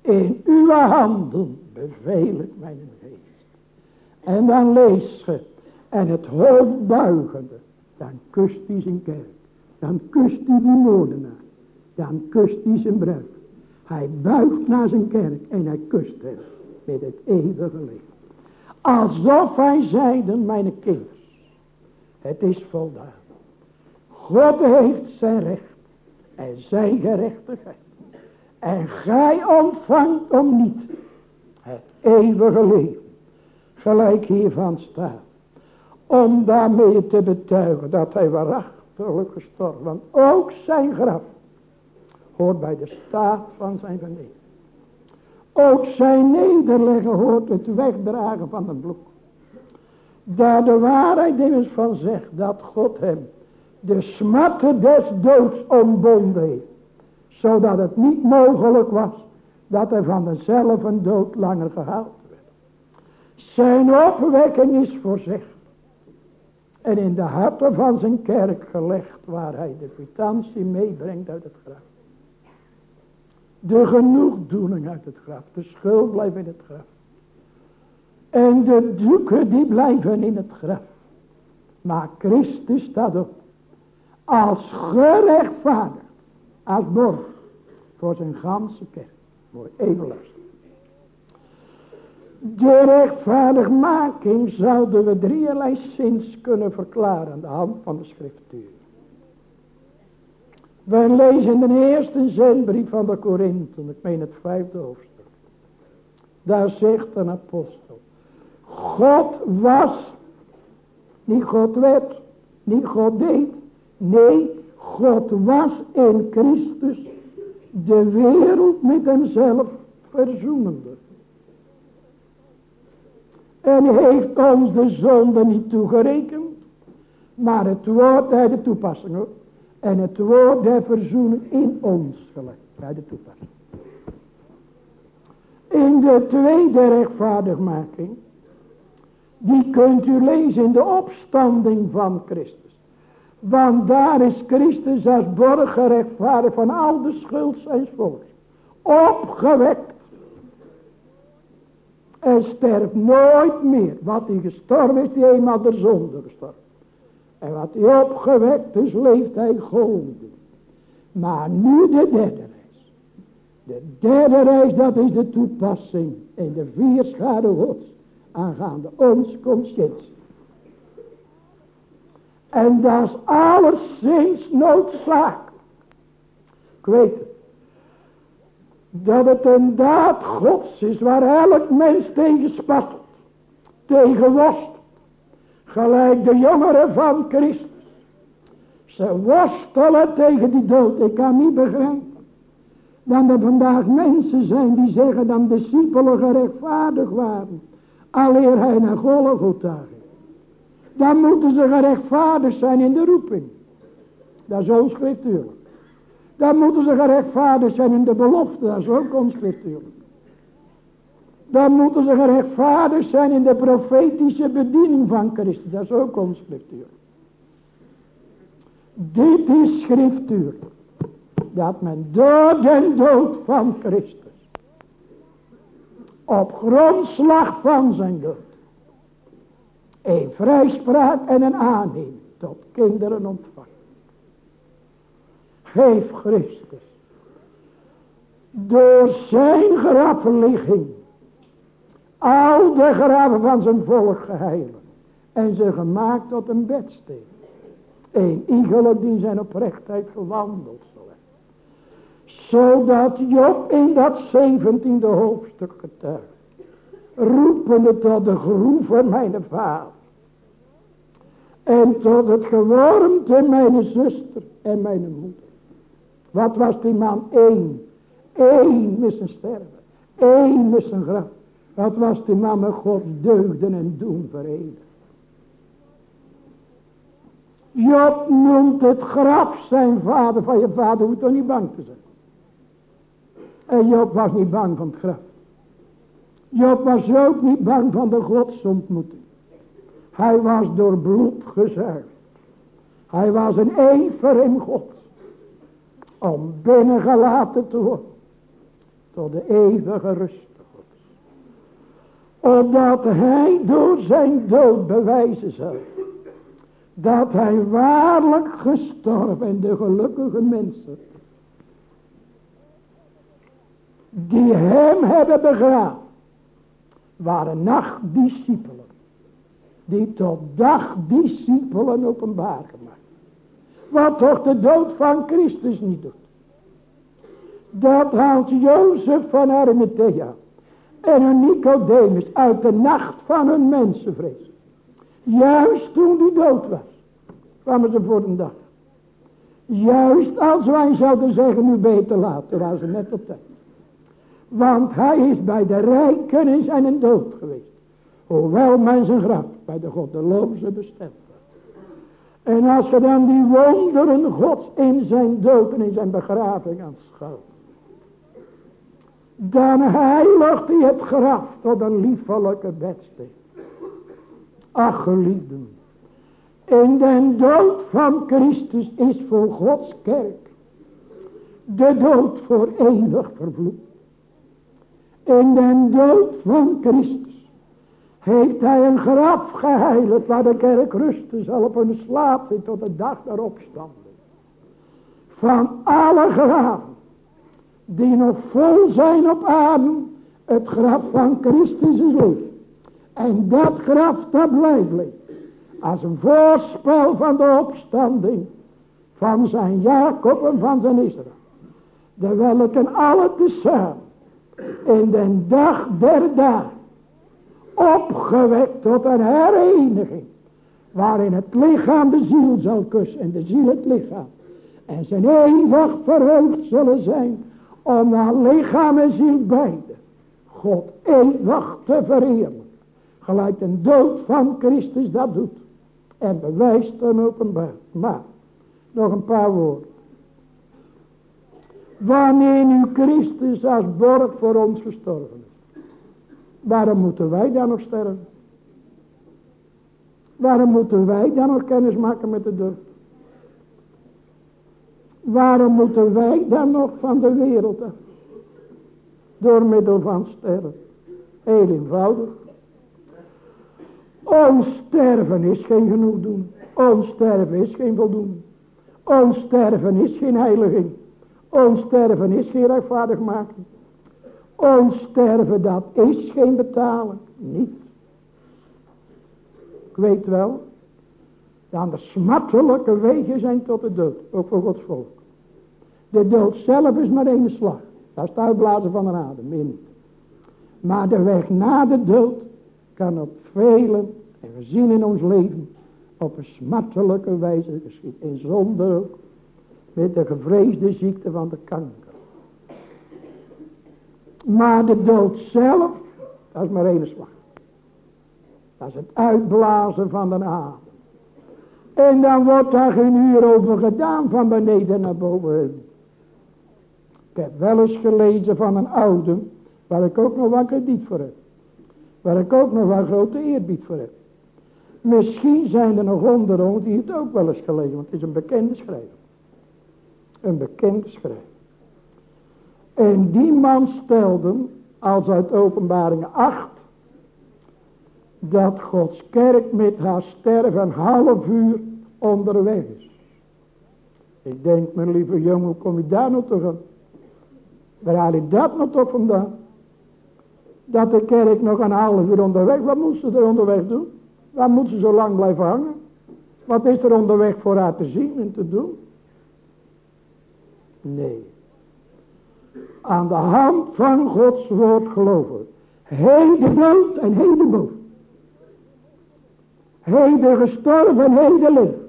In uw handen beveel ik mijn geest. En dan lees je. En het hoofd buigende. Dan kust hij zijn kerk. Dan kust hij die moordenaar. Dan kust hij zijn bruid. Hij buigt naar zijn kerk en hij kust hem met het eeuwige leven. Alsof hij zeide, mijn kinders, het is voldaan. God heeft zijn recht en zijn gerechtigheid. En gij ontvangt om niet het eeuwige leven. Gelijk hiervan staat. Om daarmee te betuigen dat hij waarachtig gestorven. Want ook zijn graf hoort bij de staat van zijn vernedering. Ook zijn nederleggen hoort het wegdragen van het bloed. Daar de waarheid immers van zegt dat God hem de smatten des doods ontbonden heeft. Zodat het niet mogelijk was dat hij van dezelfde dood langer gehaald. Zijn opwekking is voorzegd. En in de harten van zijn kerk gelegd waar hij de kwitantie meebrengt uit het graf. De genoegdoening uit het graf. De schuld blijft in het graf. En de doeken die blijven in het graf. Maar Christus staat op. Als gerechtvaardigd. Als borg. Voor zijn ganse kerk. Mooi evenlast. De rechtvaardigmaking zouden we drieërlei zins kunnen verklaren aan de hand van de schriftuur. We lezen de eerste zendbrief van de Korinthe, ik meen het vijfde hoofdstuk. Daar zegt een apostel. God was, niet God werd, niet God deed. Nee, God was in Christus de wereld met hemzelf verzoenende. En heeft ons de zonde niet toegerekend, maar het woord bij de toepassing ook. En het woord der verzoening in ons gelegd. Bij de toepassing. In de tweede rechtvaardigmaking. Die kunt u lezen in de opstanding van Christus. Want daar is Christus als borger rechtvaardig van al de schuld zijn volks. Opgewekt. En sterft nooit meer. Wat hij gestorven is, die eenmaal de zonde gestorven. En wat hij opgewekt is, leeft hij golden. Maar nu de derde reis. De derde reis, dat is de toepassing in de vier schade gods. Aangaande ons conscientie. En dat is alleszins noodzakelijk. Ik weet het. Dat het een daad gods is waar elk mens tegen spattelt. Tegen worstelt. Gelijk de jongeren van Christus. Ze worstelen tegen die dood. Ik kan niet begrijpen. Dat er vandaag mensen zijn die zeggen dat discipelen gerechtvaardigd waren. Alleer hij naar Golgotha. Dan moeten ze gerechtvaardigd zijn in de roeping. Dat is onscriptuurlijk. Dan moeten ze gerechtvaardigd zijn in de belofte. Dat is ook onscriptuurlijk. Dan moeten ze gerechtvaardigd zijn in de profetische bediening van Christus. Dat is ook onscriptuur. Dit is schriftuur. Dat men door de dood van Christus. Op grondslag van zijn dood. Een vrijspraak en een aanneming tot kinderen ontvangt. Geef Christus. Door zijn grafligging al de graven van zijn volk geheilen. En ze gemaakt tot een bedsteen. Een iegelijk die zijn oprechtheid gewandeld zal hebben. Zodat Job in dat zeventiende hoofdstuk getuigt. Roepende tot de groef van mijn vader. En tot het gewormte mijn zuster en mijn moeder. Wat was die man? Eén. Eén met zijn sterven. Eén met zijn graf. Dat was die man met Gods deugden en doen verenigd. Job noemt het graf zijn vader. Van je vader hoeft toch niet bang te zijn. En Job was niet bang van het graf. Job was ook niet bang van de godsontmoeting. Hij was door bloed gezuiverd. Hij was een ever in God. Om binnengelaten te worden. Tot de eeuwige rust opdat hij door zijn dood bewijzen zou. Dat hij waarlijk gestorven en de gelukkige mensen. Die hem hebben begraven. Waren nachtdiscipelen. Die tot dagdiscipelen openbaar gemaakt. Wat toch de dood van Christus niet doet. Dat haalt Jozef van Arimathea en een Nicodemus uit de nacht van hun mensenvrees. Juist toen die dood was, kwamen ze voor de dag. Juist als wij zouden zeggen, nu beter laten, waren ze net op tijd. Want hij is bij de rijken in zijn dood geweest. Hoewel men zijn graf bij de goddeloze bestemd. En als je dan die wonderen gods in zijn dood en in zijn begraving aanschouwt dan heiligt hij het graf tot een liefelijke bedsteen. Ach geliefden, in de dood van Christus is voor Gods kerk de dood voor eeuwig vervloekt. In de dood van Christus heeft hij een graf geheiligd waar de kerk rusten zal op een slaap tot de dag der opstanding. Van alle graven die nog vol zijn op aarde, het graf van Christus is leeg. En dat graf dat blijft. Als een voorspel van de opstanding van zijn Jacob en van zijn Israël. De welken alle tezamen in den dag der dag opgewekt tot een hereniging. Waarin het lichaam de ziel zal kussen en de ziel het lichaam. En zijn eeuwig verheugd zullen zijn om aan lichaam en ziel beide God eeuwig te verheerlijken. Gelijk de dood van Christus dat doet. En bewijst dan openbaar. Maar, nog een paar woorden. Wanneer nu Christus als borg voor ons gestorven. Waarom moeten wij dan nog sterven? Waarom moeten wij dan nog kennis maken met de dood? Waarom moeten wij dan nog van de wereld af? Door middel van sterren. Heel eenvoudig. Ons sterven is geen genoeg doen. Ons sterven is geen voldoen. Ons sterven is geen heiliging. Ons sterven is geen rechtvaardig maken. Ons sterven dat is geen betalen. Niet. Ik weet wel. Dat de smartelijke wegen zijn tot de dood. Ook voor Gods volk. De dood zelf is maar één slag. Dat is het uitblazen van een adem. Meer niet. Maar de weg na de dood kan op velen, en we zien in ons leven, op een smartelijke wijze geschieden. In zonde ook. Met de gevreesde ziekte van de kanker. Maar de dood zelf, dat is maar één slag. Dat is het uitblazen van de adem. En dan wordt daar geen uur over gedaan van beneden naar boven. Ik heb wel eens gelezen van een oude, waar ik ook nog wat krediet voor heb. Waar ik ook nog wat grote eerbied voor heb. Misschien zijn er nog onder ons die het ook wel eens gelezen, want het is een bekende schrijver. Een bekende schrijver. En die man stelde, als uit openbaring 8, dat Gods kerk met haar sterven een half uur onderweg is. Ik denk, mijn lieve jongen, hoe kom je daar nou toch aan? Waar haal je dat nou toch vandaan? Dat de kerk nog een half uur onderweg, wat moet ze er onderweg doen? Waar moet ze zo lang blijven hangen? Wat is er onderweg voor haar te zien en te doen? Nee. Aan de hand van Gods woord geloven. Heden dood en heden boven. Heden gestorven en heden leven.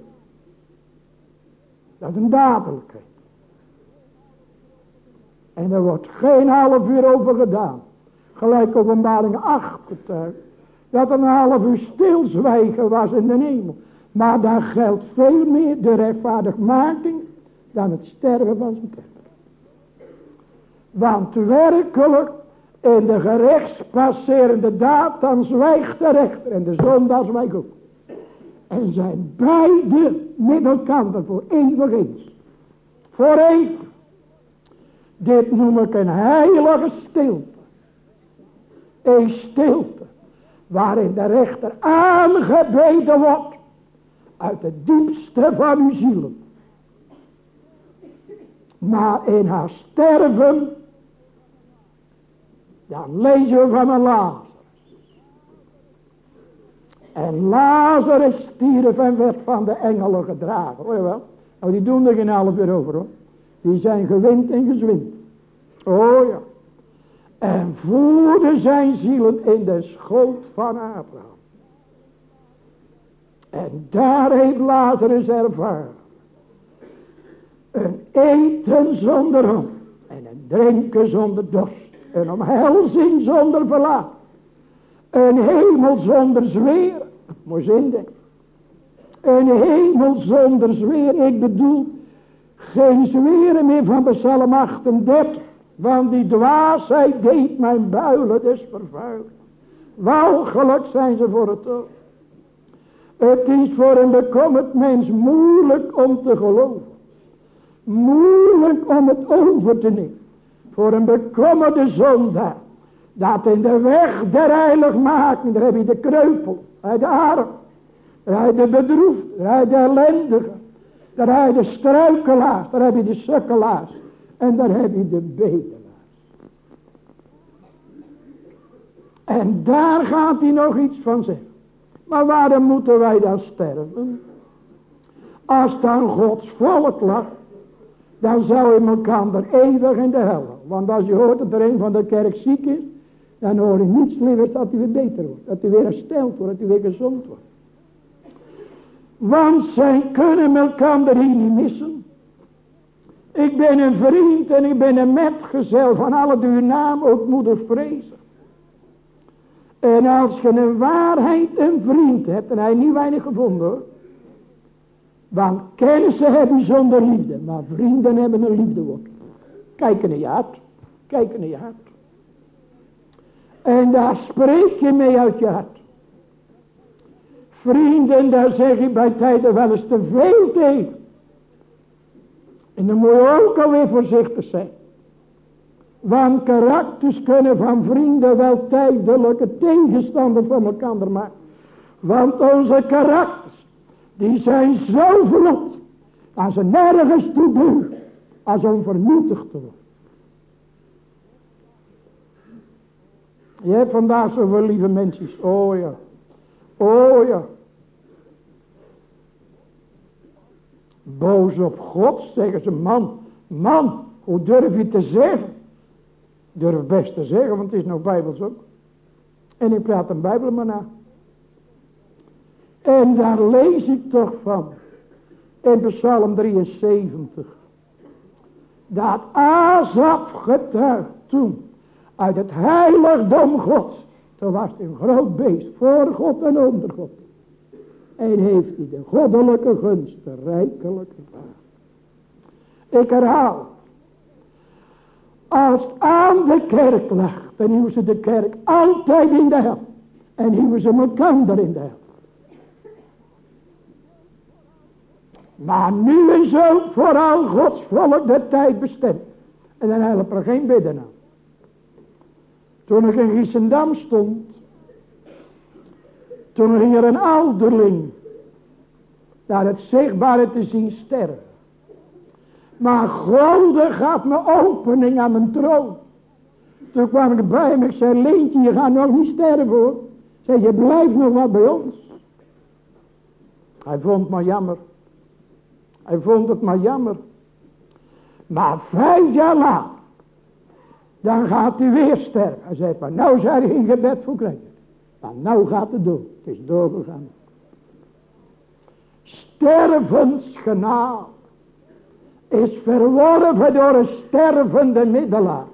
Dat is een dadelijkheid. En er wordt geen half uur over gedaan. Gelijk openbaring 8 getuigt. Dat een half uur stilzwijgen was in de hemel. Maar daar geldt veel meer de rechtvaardigmaking dan het sterven van zijn kerk. Want werkelijk in de gerechtspasserende daad dan zwijgt de rechter en de zondaar zwijgt ook. En zijn beide elkaar voor eeuwig eens. Voor even. Dit noem ik een heilige stilte. Een stilte. Waarin de rechter aangebeden wordt. Uit het diepste van uw zielen. Maar in haar sterven. Dan lezen we van een Lazarus. En Lazarus stierf en werd van de engelen gedragen. Hoor je wel? Nou die doen er geen half uur over hoor. Die zijn gewind en gezwind. Oh ja. En voerde zijn zielen in de schoot van Abraham. En daar heeft Lazarus ervaren. Een eten zonder honger. En een drinken zonder dorst. Een omhelzing zonder verlaat. Een hemel zonder zweer. Mooi zin denk. Een hemel zonder zweer. Ik bedoel geen zweren meer van Psalm 38. Want die dwaasheid deed mijn builen dus vervuilen. Walgelijk zijn ze voor het oog. Het is voor een bekommerd mens moeilijk om te geloven. Moeilijk om het over te nemen. Voor een bekommerde zondaar. Dat in de weg der heiligmaking, daar heb je de kreupel, hij de arm, daar de bedroefd, daar de ellendige, daar heb je de struikelaars, daar heb je de sukkelaars en daar heb je de bedelaars. En daar gaat hij nog iets van zeggen. Maar waarom moeten wij dan sterven? Als dan Gods volk lag, dan zou je elkaar eeuwig in de hel. Want als je hoort dat er een van de kerk ziek is, dan hoor je niets liever dat hij weer beter wordt. Dat hij weer hersteld wordt, dat hij weer gezond wordt. Want zij kunnen elkaar hier niet missen. Ik ben een vriend en ik ben een metgezel van alle die uw naam ook moeder vrezen. En als je een waarheid een vriend hebt, en hij niet weinig gevonden hoor. Want kennissen hebben zonder liefde, maar vrienden hebben een liefdewoord. Kijk naar je hart, kijk naar je hart. En daar spreek je mee uit je hart. Vrienden, daar zeg ik bij tijden wel eens te veel tegen. En dan moet je ook alweer voorzichtig zijn. Want karakters kunnen van vrienden wel tijdelijke tegenstander van elkaar maken. Want onze karakters, die zijn zo vlot, als ze nergens toe doen, als om vernietigd te worden. Je hebt vandaag zoveel lieve mensen. Oh ja. Oh ja. Boos op God, zeggen ze, man, man, hoe durf je te zeggen? Durf best te zeggen, want het is nog bijbels ook. En ik praat een bijbel maar na. En daar lees ik toch van. In Psalm 73. Dat Azap getuigt toen. Uit het heiligdom Gods. Toen was het een groot beest. Voor God en onder God. En heeft hij de goddelijke gunsten rijkelijk Ik herhaal. Als aan de kerk lag. Dan hielden ze de kerk altijd in de hel. En hielden ze elkaar in de hel. Maar nu is ook vooral Gods volk de tijd bestemd. En dan helpen er geen bidden aan. Toen ik in Giesendam stond. Toen ging een ouderling. Naar het zichtbare te zien sterven. Maar God gaf me opening aan mijn troon. Toen kwam ik bij hem. Ik zei, Leentje, je gaat nog niet sterven hoor. Ik zei, je blijft nog wat bij ons. Hij vond me jammer. Hij vond het maar jammer. Maar vijf jaar later. Dan gaat hij weer sterven. Hij zei, maar nou zijn hij in gebed voor krijgen. Maar nou gaat het door. Het is doorgegaan. Stervensgenaal is verworven door een stervende middelaar.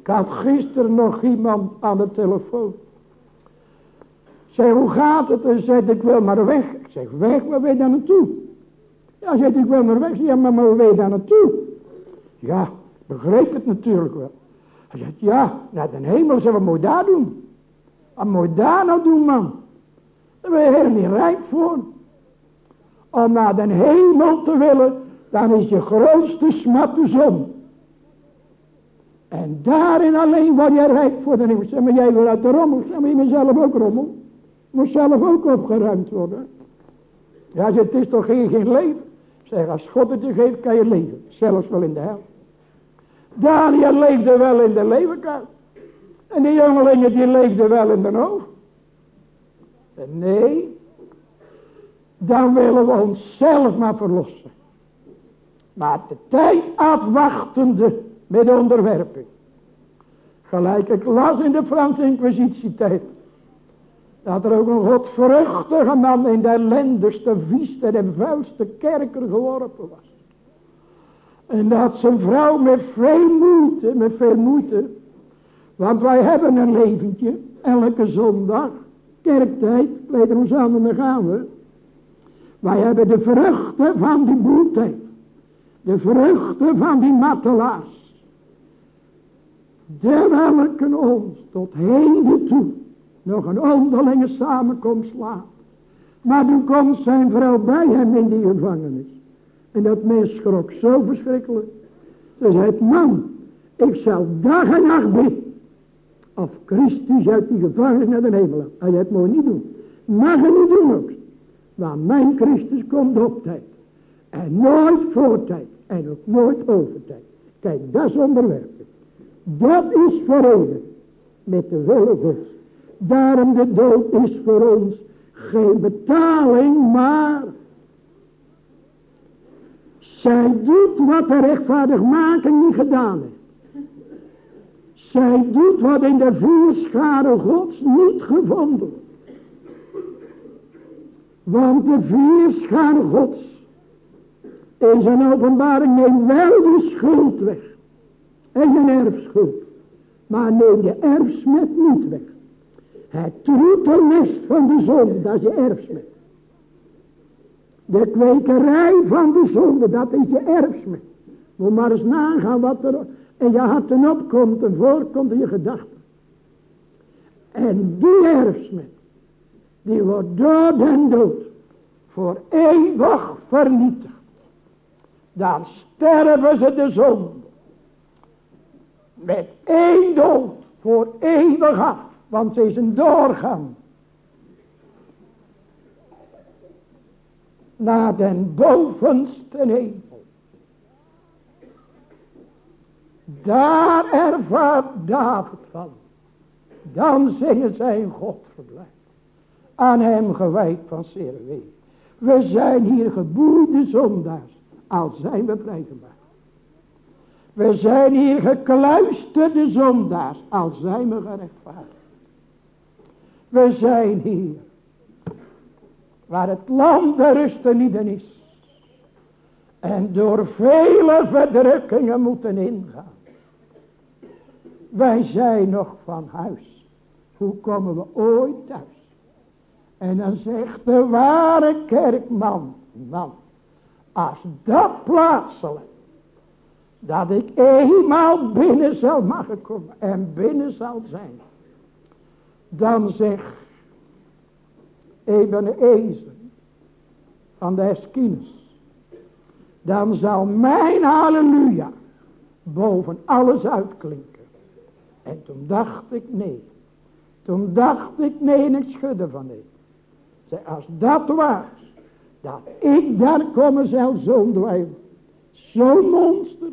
Ik had gisteren nog iemand aan de telefoon. Zei, hoe gaat het? En zei, ik wil maar weg. Ik zeg, weg, ben je dan naartoe? Ja, zegt ik wil maar weg. Ja, maar wil je daar naartoe? Ja, begreep het natuurlijk wel. Hij zegt, ja, naar de hemel, zullen we daar doen? Wat moet je daar nou doen, man? Daar ben je helemaal niet rijk voor. Om naar de hemel te willen, dan is je grootste smat de zon. En daarin alleen word je rijk voor de hemel. Zeg maar, jij wil uit de rommel. Zeg maar, je moet zelf ook rommel. Moet zelf ook opgeruimd worden. Ja, het is toch geen, geen leven. Zeg, als God het je geeft, kan je leven. Zelfs wel in de hel. Daniel leefde wel in de leeuwenkast. En die jongelingen die leefden wel in de hoofd. En nee, dan willen we onszelf maar verlossen. Maar de tijd afwachtende met onderwerping. Gelijk ik las in de Franse inquisitietijd. Dat er ook een godvruchtige man in de ellendigste, vieste en vuilste kerker geworpen was. En dat zijn vrouw met veel moeite, met veel moeite. Want wij hebben een leventje, elke zondag, kerktijd, ons aan dan gaan we. Wij hebben de vruchten van die boeltijd. De vruchten van die matelaars. De welke ons tot heden toe nog een onderlinge samenkomst laat. Maar toen komt zijn vrouw bij hem in die gevangenis. En dat mens schrok zo verschrikkelijk. Ze zei, man, ik zal dag en nacht bidden. Of Christus uit die gevangenis naar de hemel. Hij het mooi niet doen. Mag je niet doen ook. Maar mijn Christus komt op tijd. En nooit voor tijd. En ook nooit over tijd. Kijk, dat is onderwerpen. Dat is verenigd met de wil. Daarom de dood is voor ons geen betaling, maar zij doet wat de rechtvaardigmaking niet gedaan heeft. Zij doet wat in de vuurschade gods niet gevonden. Want de vuurschade gods in zijn openbaring neemt wel de schuld weg. En je erfschuld. Maar neem je erfsmet niet weg. Het troetelnest van de zon, dat is je erfsmet. De kwekerij van de zonde, dat is je erfsmet. Moet maar eens nagaan wat er in je harten opkomt en voorkomt in je gedachten. En die erfsmet, Die wordt door den dood voor eeuwig vernietigd. Dan sterven ze de zonde. Met één dood voor eeuwig af. Want ze is een doorgang. Naar den bovenste hemel. Daar ervaart David van. Dan zingen zij God verblijf. Aan hem gewijd van zeer We zijn hier geboeide zondaars. Al zijn we vrijgemaakt. We zijn hier gekluisterde zondaars. Al zijn we gerechtvaardigd. We zijn hier. Waar het land de rusten niet is. En door vele verdrukkingen moeten ingaan. Wij zijn nog van huis. Hoe komen we ooit thuis? En dan zegt de ware kerkman. Man. Als dat plaatselijk. Dat ik eenmaal binnen zal mogen komen. En binnen zal zijn. Dan zegt Ebenezer van de Eskines. Dan zal mijn halleluja boven alles uitklinken. En toen dacht ik nee. Toen dacht ik nee en ik schudde van nee. Zeg, als dat was, dat ik daar komen zal zo'n dwijl. Zo'n monster,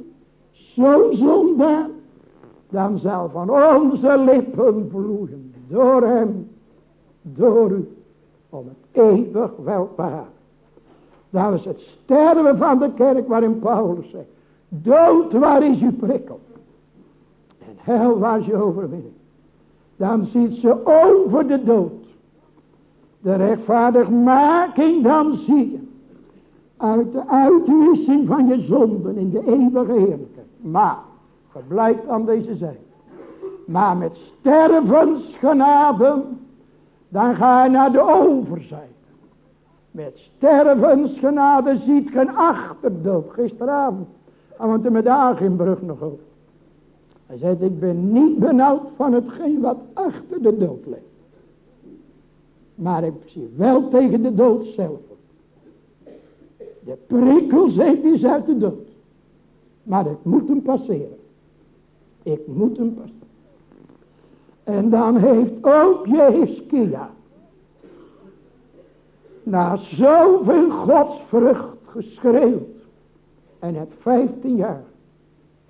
zo'n zondaar. Dan zal van onze lippen vloeien door hem, door u, om het eeuwig welbehagen. Dat is het sterven van de kerk waarin Paulus zegt. Dood, waar is uw prikkel? En hel, waar is je overwinning? Dan ziet ze over de dood. De rechtvaardigmaking dan zie je. Uit de uitwissing van je zonden in de eeuwige heerlijkheid. Maar, verblijft aan deze zijde. Maar met stervensgenade, dan ga je naar de overzijde. Met stervensgenade ziet geen achterdood. Gisteravond gaan we met Agenbrug nog over. Hij zei, ik ben niet benauwd van hetgeen wat achter de dood ligt. Maar ik zie wel tegen de dood zelf. De prikkel zegt is uit de dood. Maar ik moet hem passeren. Ik moet hem passeren. En dan heeft ook Jehiskia. Na zoveel godsvrucht geschreeuwd. En het vijftien jaar.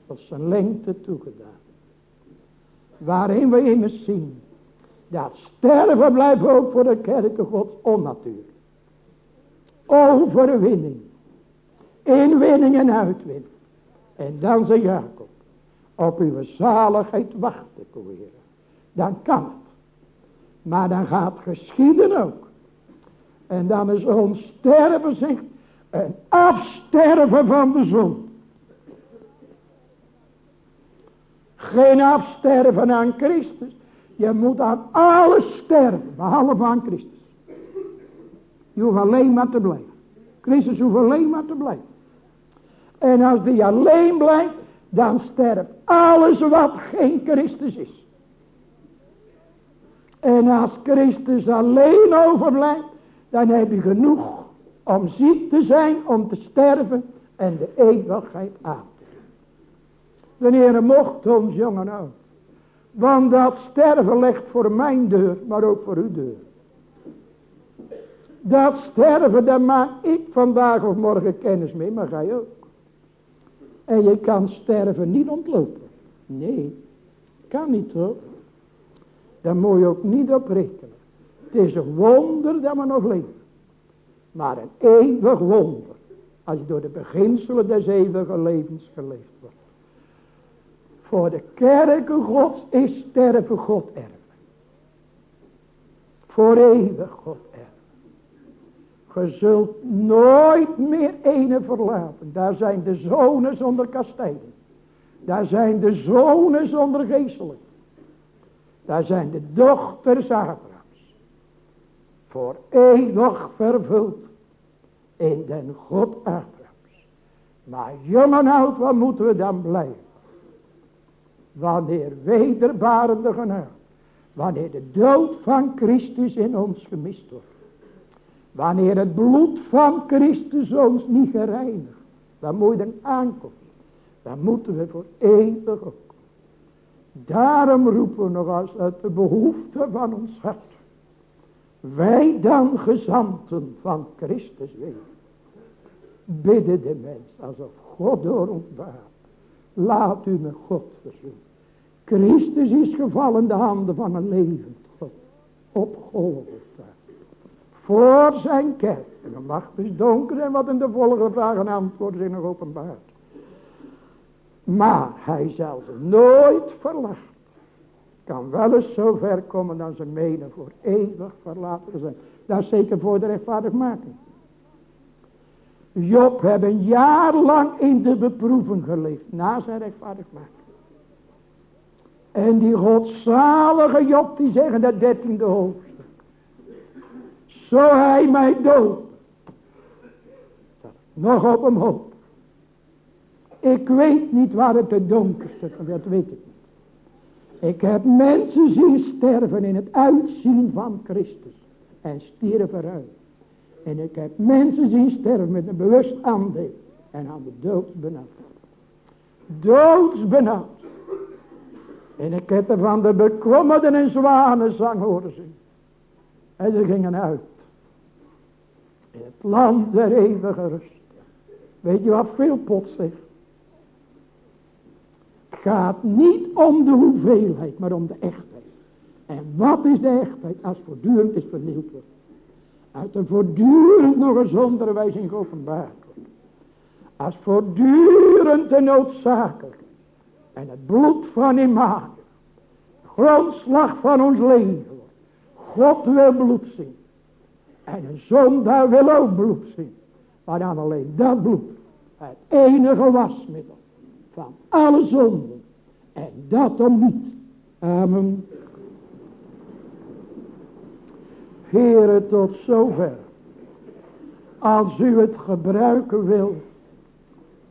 Tot zijn lengte toegedaan. Waarin we immers zien. Dat sterven blijft ook voor de kerken gods onnatuur. Overwinning. Inwinning en uitwinning. En dan zei Jacob. Op uw zaligheid wachten, koeren dan kan het. Maar dan gaat geschieden ook. En dan is ons sterven zich een afsterven van de zon. Geen afsterven aan Christus. Je moet aan alles sterven, behalve aan Christus. Je hoeft alleen maar te blijven. Christus hoeft alleen maar te blijven. En als die alleen blijft, dan sterft alles wat geen Christus is. En als Christus alleen overblijft, dan heb je genoeg om ziek te zijn, om te sterven en de eeuwigheid aan te gaan. De mocht ons jongen oud. Want dat sterven ligt voor mijn deur, maar ook voor uw deur. Dat sterven, daar maak ik vandaag of morgen kennis mee, maar gij ook. En je kan sterven niet ontlopen. Nee, kan niet hoor. Daar moet je ook niet op rekenen. Het is een wonder dat we nog leven. Maar een eeuwig wonder. Als je door de beginselen des eeuwige levens geleefd wordt. Voor de kerken gods is sterven God erven. Voor eeuwig God erven. Je zult nooit meer ene verlaten. Daar zijn de zonen zonder kastijding. Daar zijn de zonen zonder geestelijk. Daar zijn de dochters Abrahams. Voor eeuwig vervuld in den God Abrahams. Maar jong en oud, wat moeten we dan blijven? Wanneer wederbarende genade Wanneer de dood van Christus in ons gemist wordt. Wanneer het bloed van Christus ons niet gereinigt. Dan moet je aankomt. Dan moeten we voor eeuwig ook. Daarom roepen we nog als uit de behoefte van ons hart. Wij dan gezanten van Christus weten. Bidden de mens alsof God door ons baat. Laat u met God verzoenen. Christus is gevallen de handen van een levend God. Op Golgotha. Voor zijn kerk. En de macht is donker en wat in de volgende vragen antwoorden zijn nog openbaard. Maar hij zal ze nooit verlaten. Kan wel eens zo ver komen dan ze menen voor eeuwig verlaten zijn. Dat zeker voor de rechtvaardigmaking. Job heeft een jaar lang in de beproeving geleefd. Na zijn rechtvaardigmaking. En die godzalige Job die zeggen dat dertiende hoofdstuk. Zo hij mij dood. Nog op hem hoop. Ik weet niet waar het de donkerste, dat weet ik niet. Ik heb mensen zien sterven in het uitzien van Christus. En stierven eruit. En ik heb mensen zien sterven met een bewust aandeel. En aan de doodsbenauwd. Doodsbenauwd. En ik heb er van de bekommerden en zwanenzang horen zien. En ze gingen uit. In het land der eeuwige rust. Weet je wat veel pot zegt? Gaat niet om de hoeveelheid, maar om de echtheid. En wat is de echtheid als voortdurend is vernield wordt? Uit een voortdurend nog eens onderwijzing geopenbaard wordt. Als voortdurend de noodzakelijk. En het bloed van Immanuel. Grondslag van ons leven. God wil bloed zien. En een zondaar wil ook bloed zien. Maar dan alleen dat bloed. Het enige wasmiddel. Van alle zonden. En dat om niet. Amen. Heren tot zover. Als u het gebruiken wil.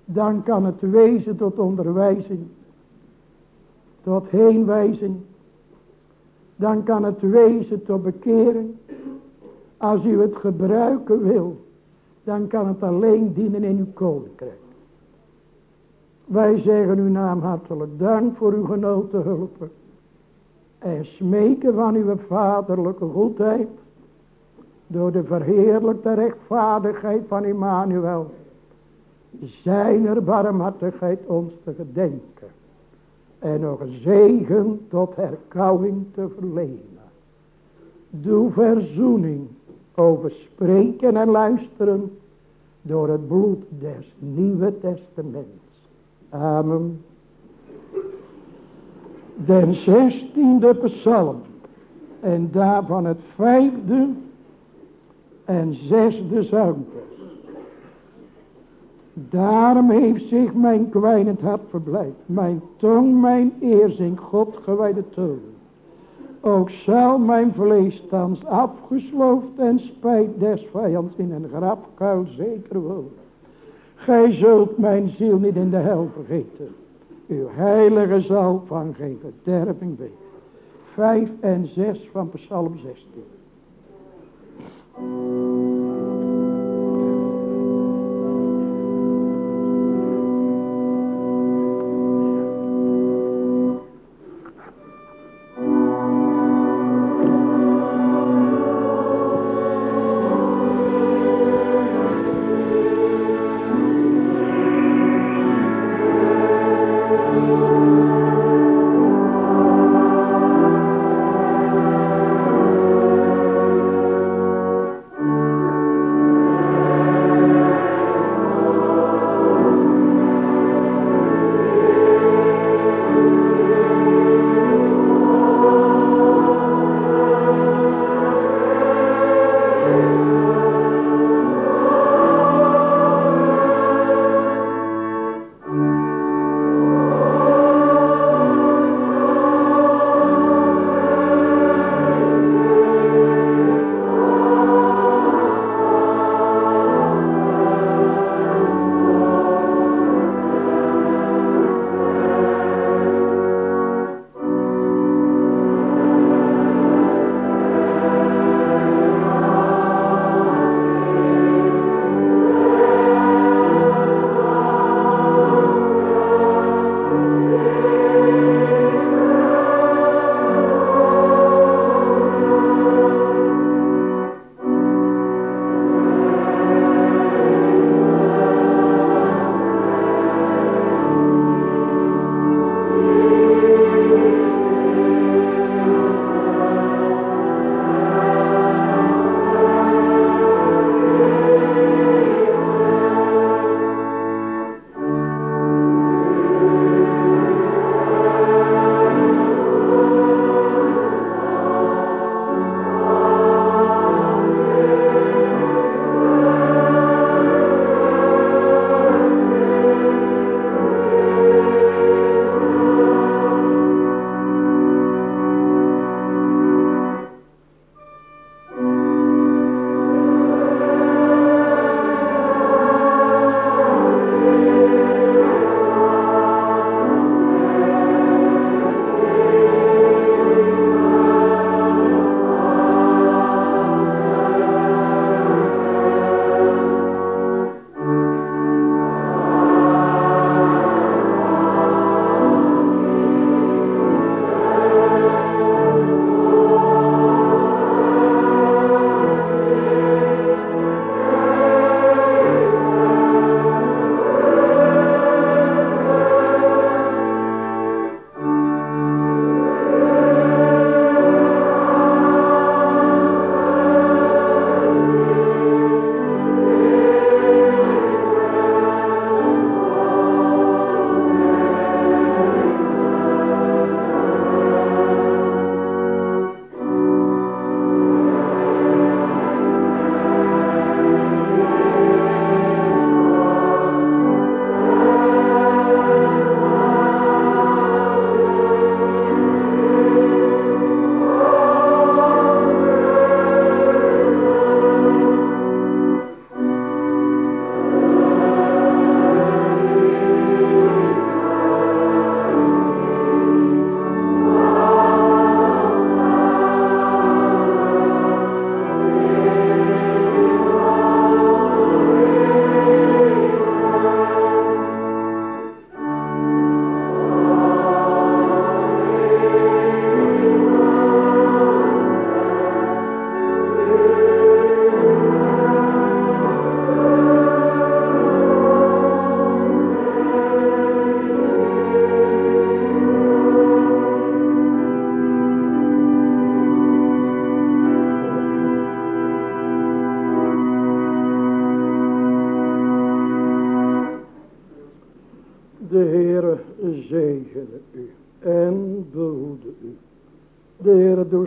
Dan kan het wezen tot onderwijzing. Tot heenwijzing. Dan kan het wezen tot bekering. Als u het gebruiken wil, dan kan het alleen dienen in uw koninkrijk. Wij zeggen uw naam hartelijk dank voor uw genoten hulpen. En smeken van uw vaderlijke goedheid. Door de verheerlijkte rechtvaardigheid van Immanuel. Zijn er barmhartigheid ons te gedenken. En nog zegen tot herkauwing te verlenen. Doe verzoening over spreken en luisteren door het bloed des Nieuwe Testaments. Amen. Den zestiende psalm en daarvan het vijfde en zesde zuimvers. Daarom heeft zich mijn kwijnend hart verblijd. Mijn tong, mijn eer zingt God gewijde toon. Ook zal mijn vlees thans afgesloofd en spijt des vijands in een grafkuil zeker wonen. Gij zult mijn ziel niet in de hel vergeten. Uw heilige zal van geen verderving weten. Vijf en zes van Psalm 16.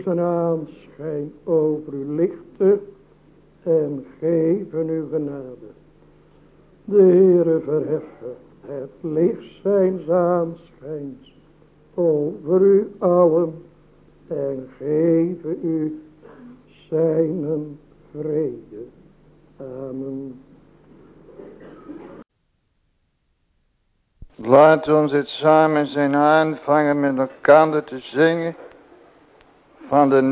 Zijn aanschijn over u lichten en geven u genade. De Heere verheffen het licht zijn aanschijns over u allen en geven u zijn vrede. Amen. Laat ons het samen zijn aanvangen met elkaar te zingen van de